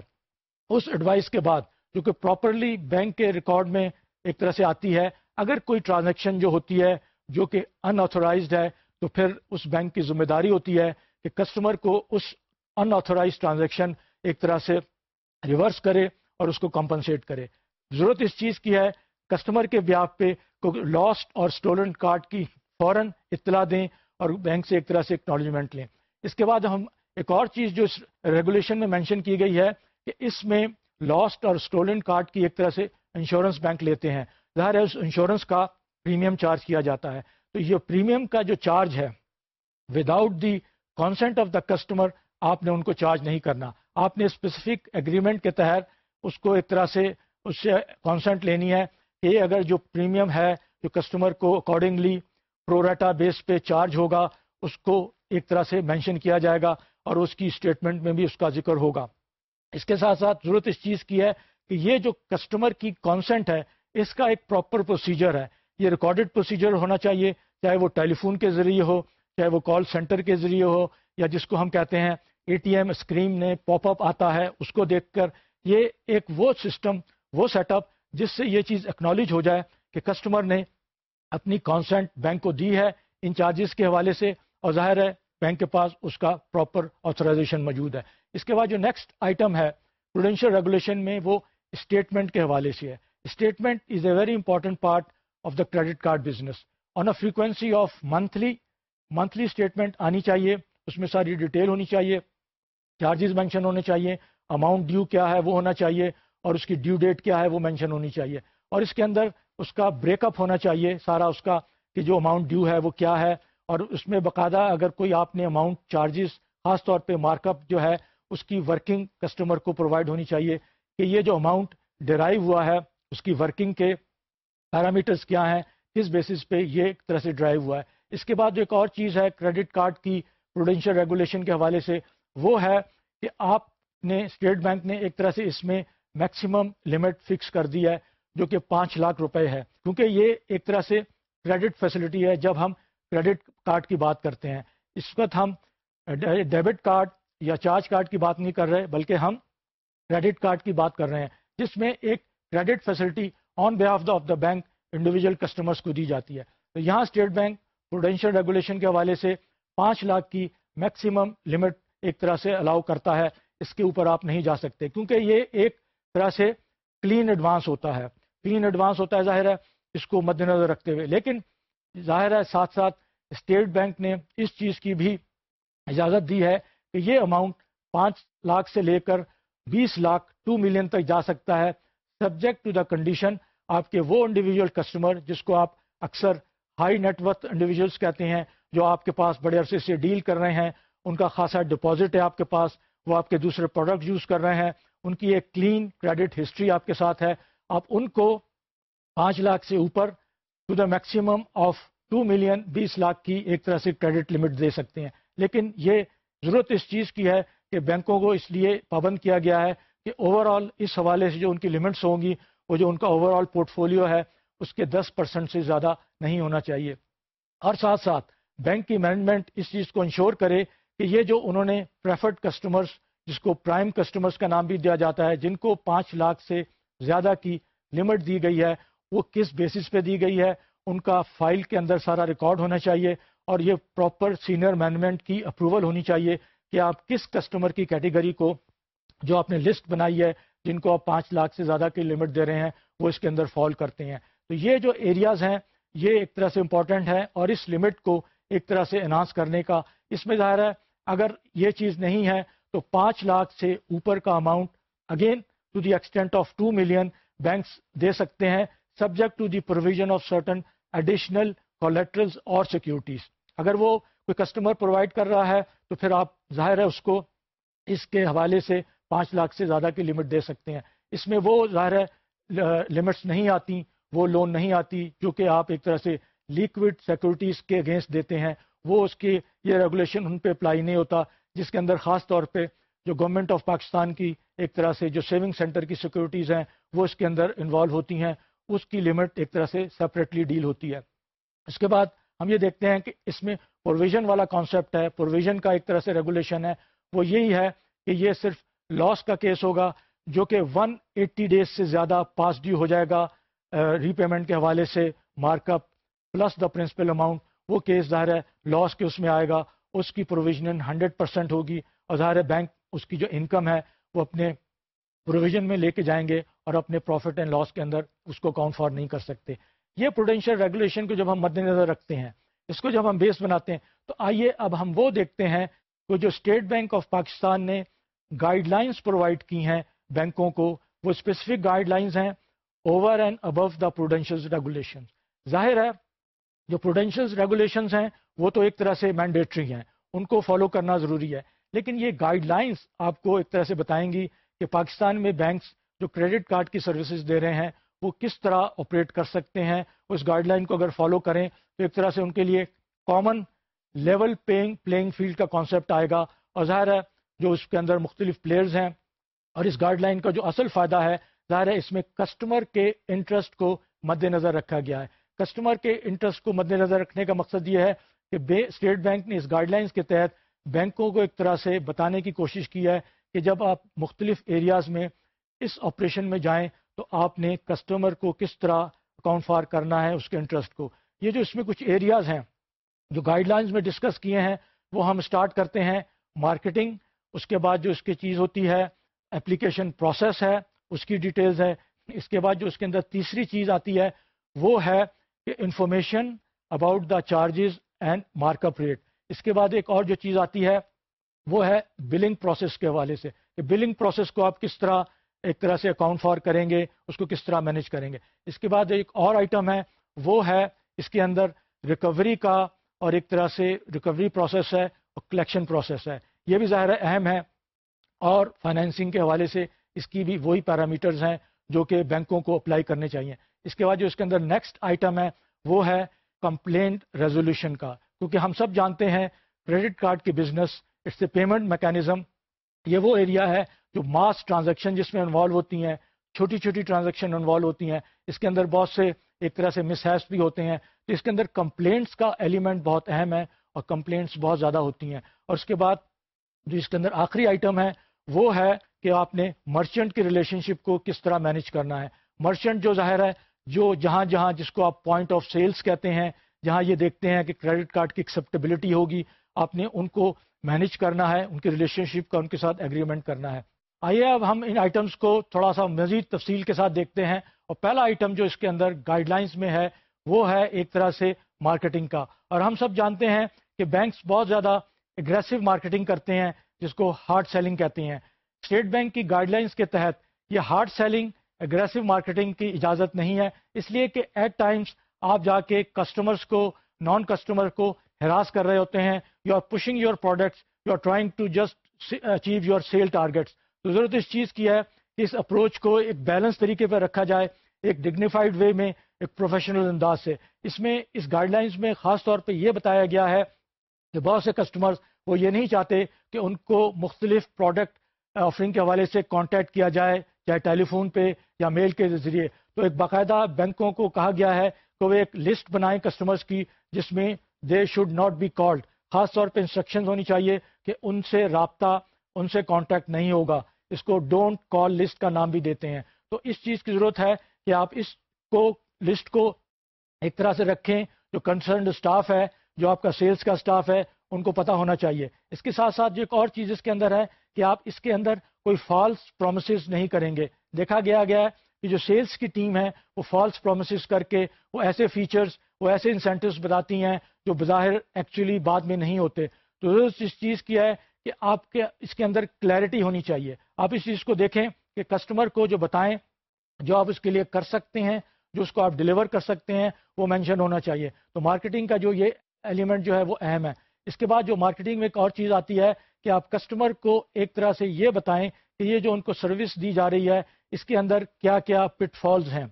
اس ایڈوائز کے بعد، جو کہ پراپرلی بینک کے ریکارڈ میں ایک طرح سے آتی ہے، اگر کوئی ٹرانزیکشن جو ہوتی ہے، جو کہ ان آتھورائزڈ ہے، تو پھر اس بینک کی ذمہ داری ہوتی ہے کہ کسٹمر کو اس ان آتھورائز ٹرانزیکشن ایک طرح سے ریورس کرے اور اس کو کمپنسیٹ کرے۔ ضرورت اس چیز کی ہے کسٹمر کے بیاپ پہ لاسٹ اور اسٹولن کارڈ کی فوراً اطلاع دیں اور بینک سے ایک طرح سے اکنالجمنٹ لیں۔ اس کے بعد ہم ایک اور چیز جو ریگولیشن میں مینشن کی گئی ہے کہ اس میں لاسٹ اور اسٹولن کارڈ کی ایک طرح سے انشورنس بینک لیتے ہیں۔ ظاہر ہے اس انشورنس کا پریمیم چارج کیا جاتا ہے۔ تو یہ پریمیم کا جو چارج ہے without the consent of the customer آپ نے ان کو چارج نہیں کرنا۔ آپ نے اسپیسیفک اگریمنٹ کے تحت اس کو ایک طرح سے اس سے کانسنٹ لینی ہے کہ اگر جو پریمیم ہے جو کسٹمر کو اکارڈنگلی پروریٹا بیس پہ چارج ہوگا، اس کو ایک طرح سے مینشن کیا جائے گا اور اس کی اسٹیٹمنٹ میں بھی اس کا ذکر ہوگا۔ اس کے ساتھ ساتھ ضرورت اس چیز کی ہے کہ یہ جو کسٹمر کی کانسنٹ ہے، اس کا ایک پراپر پروسیجر ہے۔ یہ ریکارڈڈ پروسیجر ہونا چاہیے، چاہے وہ ٹیلی فون کے ذریعے ہو، چاہے وہ کال سینٹر کے ذریعے ہو، یا جس کو ہم کہتے ہیں اے ٹی ایم اسکرین میں پاپ اپ آتا ہے، اس کو دیکھ کر یہ ایک وہ سسٹم وہ سیٹ اپ جس سے یہ چیز اکنالج ہو جائے کہ کسٹمر نے اپنی کانسنٹ بینک کو دی ہے، ان چارجز کے حوالے سے، اور ظاہر ہے بینک کے پاس اس کا پراپر آتھرائزیشن موجود ہے۔ اس کے بعد جو نیکسٹ آئٹم ہے پروڈینشیل ریگولیشن میں وہ اسٹیٹمنٹ کے حوالے سے ہے۔ Statement is a very important part of the credit card business on a frequency of monthly monthly statement آنی چاہیے، اس میں ساری ڈیٹیل ہونی چاہیے۔ چارجز مینشن ہونے چاہیے۔ اماؤنٹ ڈیو کیا ہے وہ ہونا چاہیے اور اس کی ڈیو ڈیٹ کیا ہے وہ مینشن ہونی چاہیے۔ اور اس کے اندر اس کا بریک اپ ہونا چاہیے، سارا اس کا کہ جو اماؤنٹ ڈیو ہے وہ کیا ہے۔ اور اس میں باقاعدہ اگر کوئی آپ نے اماؤنٹ چارجز خاص طور پہ مارک اپ جو ہے، اس کی ورکنگ کسٹمر کو پرووائڈ ہونی چاہیے کہ یہ جو اماؤنٹ ڈرائیو ہوا ہے، اس کی ورکنگ کے پیرامیٹرز کیا ہیں، کس بیسس پہ یہ ایک طرح سے ڈرائیو ہوا ہے۔ اس کے بعد جو ایک اور چیز ہے کریڈٹ کارڈ کی پروڈینشیل ریگولیشن کے حوالے سے، وہ ہے کہ آپ نے اسٹیٹ بینک نے ایک طرح سے اس میں میکسیمم لمٹ فکس کر دی ہے، جو کہ پانچ لاکھ روپے ہے۔ کیونکہ یہ ایک طرح سے کریڈٹ فیسلٹی ہے، جب ہم کریڈٹ کارڈ کی بات کرتے ہیں۔ اس وقت ہم ڈیبٹ کارڈ یا چارج کارڈ کی بات نہیں کر رہے، بلکہ ہم کریڈٹ کارڈ کی بات کر رہے ہیں، جس میں ایک credit facility on behalf of the bank individual customers کو دی جاتی ہے۔ تو یہاں اسٹیٹ بینک پروڈینشیل ریگولیشن کے حوالے سے پانچ لاکھ کی میکسیمم لمٹ ایک طرح سے الاؤ کرتا ہے۔ اس کے اوپر آپ نہیں جا سکتے، کیونکہ یہ ایک طرح سے کلین ایڈوانس ہوتا ہے۔ کلین ایڈوانس ہوتا ہے ظاہر ہے، اس کو مد نظر رکھتے ہوئے۔ لیکن ظاہر ہے، ساتھ ساتھ اسٹیٹ بینک نے اس چیز کی بھی اجازت دی ہے کہ یہ اماؤنٹ پانچ لاکھ سے لے کر بیس لاکھ ٹو ملین تک جا سکتا ہے، سبجیکٹ ٹو دا کنڈیشن آپ کے وہ انڈیویجول کسٹمر جس کو آپ اکثر ہائی نیٹ ورتھ انڈیویجولس کہتے ہیں، جو آپ کے پاس بڑے عرصے سے ڈیل کر رہے ہیں، ان کا خاصا ڈپازٹ ہے آپ کے پاس، وہ آپ کے دوسرے پروڈکٹ یوز کر رہے ہیں، ان کی ایک کلین کریڈٹ ہسٹری آپ کے ساتھ ہے۔ آپ ان کو پانچ لاکھ سے اوپر to the maximum of two million, بیس لاکھ کی ایک طرح سے کریڈٹ لمٹ دے سکتے ہیں۔ لیکن یہ ضرورت اس چیز کی ہے کہ بینکوں کو اس لیے پابند کیا گیا ہے کہ اوور آل اس حوالے سے جو ان کی لمٹس ہوں گی، وہ جو ان کا اوور آل پورٹ فولیو ہے، اس کے دس پرسنٹ سے زیادہ نہیں ہونا چاہیے۔ اور ساتھ ساتھ بینک کی مینجمنٹ اس چیز کو انشور کرے کہ یہ جو انہوں نے پریفرڈ کسٹمرز جس کو پرائم کسٹمرز کا نام بھی دیا جاتا ہے، جن کو پانچ لاکھ سے زیادہ کی لمٹ دی گئی ہے، وہ کس بیسس پہ دی گئی ہے؟ ان کا فائل کے اندر سارا ریکارڈ ہونا چاہیے اور یہ پراپر سینئر مینجمنٹ کی اپروول ہونی چاہیے کہ آپ کس کسٹمر کی کیٹیگری کو جو آپ نے لسٹ بنائی ہے، جن کو آپ پانچ لاکھ سے زیادہ کی لمٹ دے رہے ہیں، وہ اس کے اندر فال کرتے ہیں۔ تو یہ جو ایریاز ہیں، یہ ایک طرح سے امپورٹنٹ ہے اور اس لمٹ کو ایک طرح سے انہانس کرنے کا۔ اس میں ظاہر ہے، اگر یہ چیز نہیں ہے، تو پانچ لاکھ سے اوپر کا amount again to the extent of two million banks دے سکتے ہیں۔ Subject to the provision of certain additional collaterals اور سیکورٹیز اگر وہ کوئی کسٹمر پرووائڈ کر رہا ہے، تو پھر آپ ظاہر ہے اس کو اس کے حوالے سے پانچ لاکھ سے زیادہ کی لمٹ دے سکتے ہیں۔ اس میں وہ ظاہر ہے لمٹس نہیں آتی، وہ لون نہیں آتی، جو کہ آپ ایک طرح سے لیکوڈ سیکورٹیز کے اگینسٹ دیتے ہیں۔ وہ اس کی یہ ریگولیشن ان پہ اپلائی نہیں ہوتا، جس کے اندر خاص طور پہ جو گورنمنٹ آف پاکستان کی ایک طرح سے جو سیونگ سینٹر کی سیکورٹیز ہیں، وہ اس کے اندر انوالو ہوتی ہیں۔ اس کی لمٹ ایک طرح سے سپریٹلی ڈیل ہوتی ہے۔ اس کے بعد ہم یہ دیکھتے ہیں کہ اس میں پروویژن والا کانسیپٹ ہے پروویژن کا ایک طرح سے ریگولیشن ہے۔ وہ یہی ہے کہ یہ صرف لاس کا کیس ہوگا، جو کہ ون ایٹی ڈیز سے زیادہ پاس ڈیو ہو جائے گا ری پیمنٹ کے حوالے سے mark up plus the principal amount وہ کیس ظاہر ہے لاس کے اس میں آئے گا، اس کی پروویژن ہنڈریڈ پرسینٹ ہوگی۔ اور ظاہر ہے بینک اس کی جو انکم ہے، وہ اپنے پروویژن میں لے کے جائیں گے اور اپنے پروفٹ اینڈ لاس کے اندر اس کو اکاؤنٹ فار نہیں کر سکتے۔ یہ پروڈینشیل ریگولیشن کو جب ہم مد نظر رکھتے ہیں، اس کو جب ہم بیس بناتے ہیں، تو آئیے اب ہم وہ دیکھتے ہیں کہ جو اسٹیٹ بینک آف پاکستان نے گائیڈ لائنس پرووائڈ کی ہیں بینکوں کو، وہ اسپیسیفک گائیڈ لائنس ہیں over and above the prudential regulation ظاہر ہے، جو پروڈینشیل ریگولیشنز ہیں، وہ تو ایک طرح سے مینڈیٹری ہیں، ان کو فالو کرنا ضروری ہے۔ لیکن یہ گائیڈ لائنس آپ کو ایک طرح سے بتائیں گی کہ پاکستان میں بینکس جو کریڈٹ کارڈ کی سروسز دے رہے ہیں، وہ کس طرح آپریٹ کر سکتے ہیں؟ اس گائیڈ لائن کو اگر فالو کریں تو ایک طرح سے ان کے لیے common level paying playing field کا کانسیپٹ آئے گا۔ اور ظاہر ہے، جو اس کے اندر مختلف پلیئرز ہیں، اور اس گائیڈ لائن کا جو اصل فائدہ ہے، ظاہر ہے اس میں کسٹمر کے انٹرسٹ کو مد نظر رکھا گیا ہے۔ کسٹمر کے انٹرسٹ کو مد نظر رکھنے کا مقصد یہ ہے کہ اسٹیٹ بینک نے اس گائیڈ لائنس کے تحت بینکوں کو ایک طرح سے بتانے کی کوشش کی ہے کہ جب آپ مختلف ایریاز میں اس آپریشن میں جائیں تو آپ نے کسٹمر کو کس طرح اکاؤنٹ فار کرنا ہے، اس کے انٹرسٹ کو۔ یہ جو اس میں کچھ ایریاز ہیں، جو گائیڈ لائنز میں ڈسکس کیے ہیں، وہ ہم اسٹارٹ کرتے ہیں مارکیٹنگ اس کے بعد جو اس کی چیز ہوتی ہے اپلیکیشن پروسیس ہے، اس کی ڈیٹیلز ہے اس کے بعد جو اس کے اندر تیسری چیز آتی ہے، وہ ہے کہ information about the charges and mark up rate اس کے بعد ایک اور جو چیز آتی ہے وہ ہے بلنگ پروسیس کے حوالے سے کہ بلنگ پروسیس کو آپ کس طرح ایک طرح سے اکاؤنٹ فار کریں گے، اس کو کس طرح مینج کریں گے۔ اس کے بعد ایک اور آئٹم ہے، وہ ہے اس کے اندر ریکوری کا اور ایک طرح سے ریکوری پروسیس ہے اور کلیکشن پروسیس ہے۔ یہ بھی ظاہر اہم ہے اور فائنینسنگ کے حوالے سے اس کی بھی وہی پیرامیٹرز ہیں جو کہ بینکوں کو اپلائی کرنے چاہیے۔ اس کے بعد جو اس کے اندر نیکسٹ آئٹم ہے، وہ ہے کمپلینٹ ریزولوشن کا۔ کیونکہ ہم سب جانتے ہیں کریڈٹ کارڈ کی business it's a payment mechanism یہ وہ ایریا ہے جو ماس ٹرانزیکشن جس میں انوالو ہوتی ہیں، چھوٹی چھوٹی ٹرانزیکشن انوالو ہوتی ہیں، اس کے اندر بہت سے ایک طرح سے مس بھی ہوتے ہیں، تو اس کے اندر کمپلینٹس کا ایلیمنٹ بہت اہم ہے اور کمپلینٹس بہت زیادہ ہوتی ہیں۔ اور اس کے بعد جو اس کے اندر آخری آئٹم ہے، وہ ہے کہ آپ نے مرچنٹ کی ریلیشن شپ کو کس طرح مینج کرنا ہے۔ مرچنٹ جو ظاہر ہے، جو جہاں جہاں جس کو آپ پوائنٹ آف سیلس کہتے ہیں، جہاں یہ دیکھتے ہیں کہ کریڈٹ کارڈ کی ایکسیپٹیبلٹی ہوگی، آپ نے ان کو مینج کرنا ہے، ان کی ریلیشن شپ کا، ان کے ساتھ ایگریمنٹ کرنا ہے۔ آئیے اب ہم ان آئٹمس کو تھوڑا سا مزید تفصیل کے ساتھ دیکھتے ہیں۔ اور پہلا آئٹم جو اس کے اندر گائیڈ لائنس میں ہے، وہ ہے ایک طرح سے مارکیٹنگ کا۔ اور ہم سب جانتے ہیں کہ بینکس بہت زیادہ اگریسو مارکیٹنگ کرتے ہیں، جس کو ہارڈ سیلنگ کہتے ہیں۔ اسٹیٹ بینک کی گائیڈ لائنس کے تحت یہ ہارڈ سیلنگ اگریسو مارکیٹنگ کی اجازت نہیں ہے۔ اس لیے کہ ایٹ ٹائمس آپ جا کے کسٹمرس کو نان کسٹمر کو ہراس کر رہے ہوتے ہیں. You are pushing your products you are trying to just achieve your sale targets تو ضرورت اس چیز کی ہے کہ اس اپروچ کو ایک بیلنس طریقے پہ رکھا جائے، ایک ڈگنیفائڈ وے میں، ایک پروفیشنل انداز سے. اس میں، اس گائیڈ لائنس میں خاص طور پہ یہ بتایا گیا ہے کہ بہت سے کسٹمرز وہ یہ نہیں چاہتے کہ ان کو مختلف پروڈکٹ آفرنگ کے حوالے سے کانٹیکٹ کیا جائے، چاہے ٹیلی فون پہ یا میل کے ذریعے. تو ایک باقاعدہ بینکوں کو کہا گیا ہے کہ وہ ایک لسٹ بنائیں کسٹمرز کی، جس میں they should not be called خاص طور پہ انسٹرکشن ہونی چاہیے کہ ان سے رابطہ، ان سے کانٹیکٹ نہیں ہوگا۔ اس کو ڈونٹ کال لسٹ کا نام بھی دیتے ہیں۔ تو اس چیز کی ضرورت ہے کہ آپ اس کو لسٹ کو ایک طرح سے رکھیں جو کنسرنڈ اسٹاف ہے، جو آپ کا سیلز کا اسٹاف ہے، ان کو پتا ہونا چاہیے۔ اس کے ساتھ ساتھ جو ایک اور چیز اس کے اندر ہے کہ آپ اس کے اندر کوئی فالس پرومسز نہیں کریں گے۔ دیکھا گیا گیا ہے کہ جو سیلز کی ٹیم ہے، وہ فالس پرومسز کر کے، وہ ایسے فیچرز وہ ایسے انسینٹوز بتاتی ہیں جو بظاہر ایکچولی بعد میں نہیں ہوتے۔ تو اس چیز کی ہے کہ آپ کے اس کے اندر کلیئرٹی ہونی چاہیے۔ آپ اس چیز کو دیکھیں کہ کسٹمر کو جو بتائیں جو آپ اس کے لیے کر سکتے ہیں، جو اس کو آپ ڈلیور کر سکتے ہیں، وہ مینشن ہونا چاہیے۔ تو مارکیٹنگ کا جو یہ ایلیمنٹ جو ہے وہ اہم ہے۔ اس کے بعد جو مارکیٹنگ میں ایک اور چیز آتی ہے کہ آپ کسٹمر کو ایک طرح سے یہ بتائیں کہ یہ جو ان کو سروس دی جا رہی ہے، اس کے اندر کیا کیا پٹ فالز ہیں۔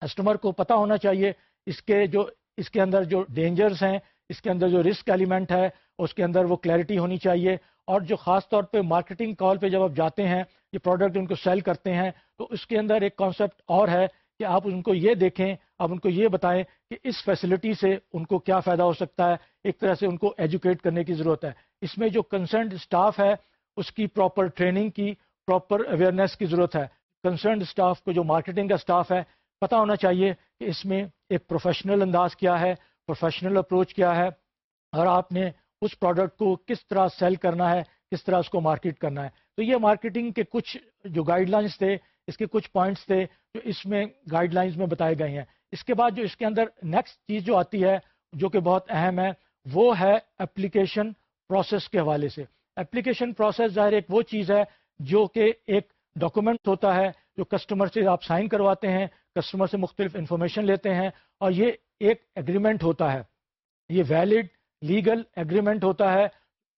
کسٹمر کو پتا ہونا چاہیے اس کے جو اس کے اندر جو ڈینجرز ہیں، اس کے اندر جو رسک ایلیمنٹ ہے، اس کے اندر وہ کلیئرٹی ہونی چاہیے۔ اور جو خاص طور پہ مارکیٹنگ کال پہ جب آپ جاتے ہیں، یہ پروڈکٹ ان کو سیل کرتے ہیں، تو اس کے اندر ایک کانسیپٹ اور ہے کہ آپ ان کو یہ دیکھیں، آپ ان کو یہ بتائیں کہ اس فیسلٹی سے ان کو کیا فائدہ ہو سکتا ہے۔ ایک طرح سے ان کو ایجوکیٹ کرنے کی ضرورت ہے۔ اس میں جو کنسرنڈ اسٹاف ہے، اس کی پراپر ٹریننگ کی پراپر اویئرنیس کی ضرورت ہے۔ کنسرنڈ اسٹاف کو جو مارکیٹنگ کا اسٹاف ہے پتا ہونا چاہیے کہ اس میں ایک پروفیشنل انداز کیا ہے پروفیشنل اپروچ کیا ہے، اور آپ نے اس پروڈکٹ کو کس طرح سیل کرنا ہے، کس طرح اس کو مارکیٹ کرنا ہے۔ تو یہ مارکیٹنگ کے کچھ جو گائیڈ لائنس تھے، اس کے کچھ پوائنٹس تھے جو اس میں گائیڈ لائنس میں بتائے گئے ہیں۔ اس کے بعد جو اس کے اندر نیکسٹ چیز جو آتی ہے، جو کہ بہت اہم ہے، وہ ہے اپلیکیشن پروسیس کے حوالے سے۔ اپلیکیشن پروسیس ظاہر ایک وہ چیز ہے جو کہ ایک ڈاکومنٹ ہوتا ہے جو کسٹمر سے آپ سائن کرواتے ہیں کسٹمر سے مختلف انفارمیشن لیتے ہیں اور یہ ایک ایگریمنٹ ہوتا ہے. یہ ویلڈ لیگل ایگریمنٹ ہوتا ہے.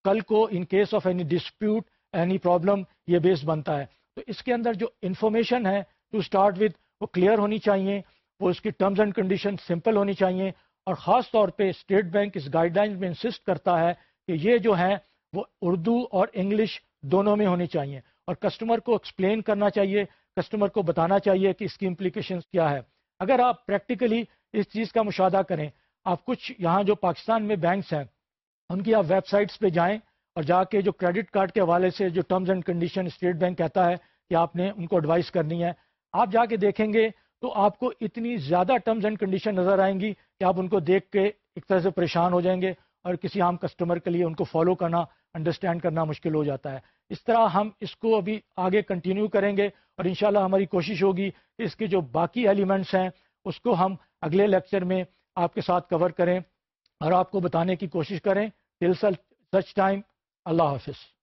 کل کو in case of any dispute any problem یہ بیس بنتا ہے. تو اس کے اندر جو انفارمیشن ہے ٹو اسٹارٹ وتھ وہ کلیئر ہونی چاہیے. وہ اس کی ٹرمز اینڈ کنڈیشن سمپل ہونی چاہیے. اور خاص طور پہ اسٹیٹ بینک اس گائیڈ لائن میں انسسٹ کرتا ہے کہ یہ جو ہیں وہ اردو اور انگلش دونوں میں ہونی چاہیے. اور کسٹمر کو ایکسپلین کرنا چاہیے کسٹمر کو بتانا چاہیے کہ اس کی امپلیکیشنز کیا ہے۔ اگر آپ پریکٹیکلی اس چیز کا مشاہدہ کریں، آپ کچھ یہاں جو پاکستان میں بینکس ہیں، ان کی آپ ویب سائٹس پہ جائیں اور جا کے جو کریڈٹ کارڈ کے حوالے سے جو terms and condition state bank کہتا ہے کہ آپ نے ان کو ایڈوائز کرنی ہے، آپ جا کے دیکھیں گے تو آپ کو اتنی زیادہ ٹرمز اینڈ کنڈیشن نظر آئیں گی کہ آپ ان کو دیکھ کے ایک طرح سے پریشان ہو جائیں گے اور کسی عام کسٹمر کے لیے ان کو فالو کرنا انڈرسٹینڈ کرنا مشکل ہو جاتا ہے۔ اس طرح ہم اس کو ابھی آگے کنٹینیو کریں گے اور انشاءاللہ ہماری کوشش ہوگی کہ اس کے جو باقی ایلیمنٹس ہیں، اس کو ہم اگلے لیکچر میں آپ کے ساتھ کور کریں اور آپ کو بتانے کی کوشش کریں۔ ٹل سچ ٹائم اللہ حافظ۔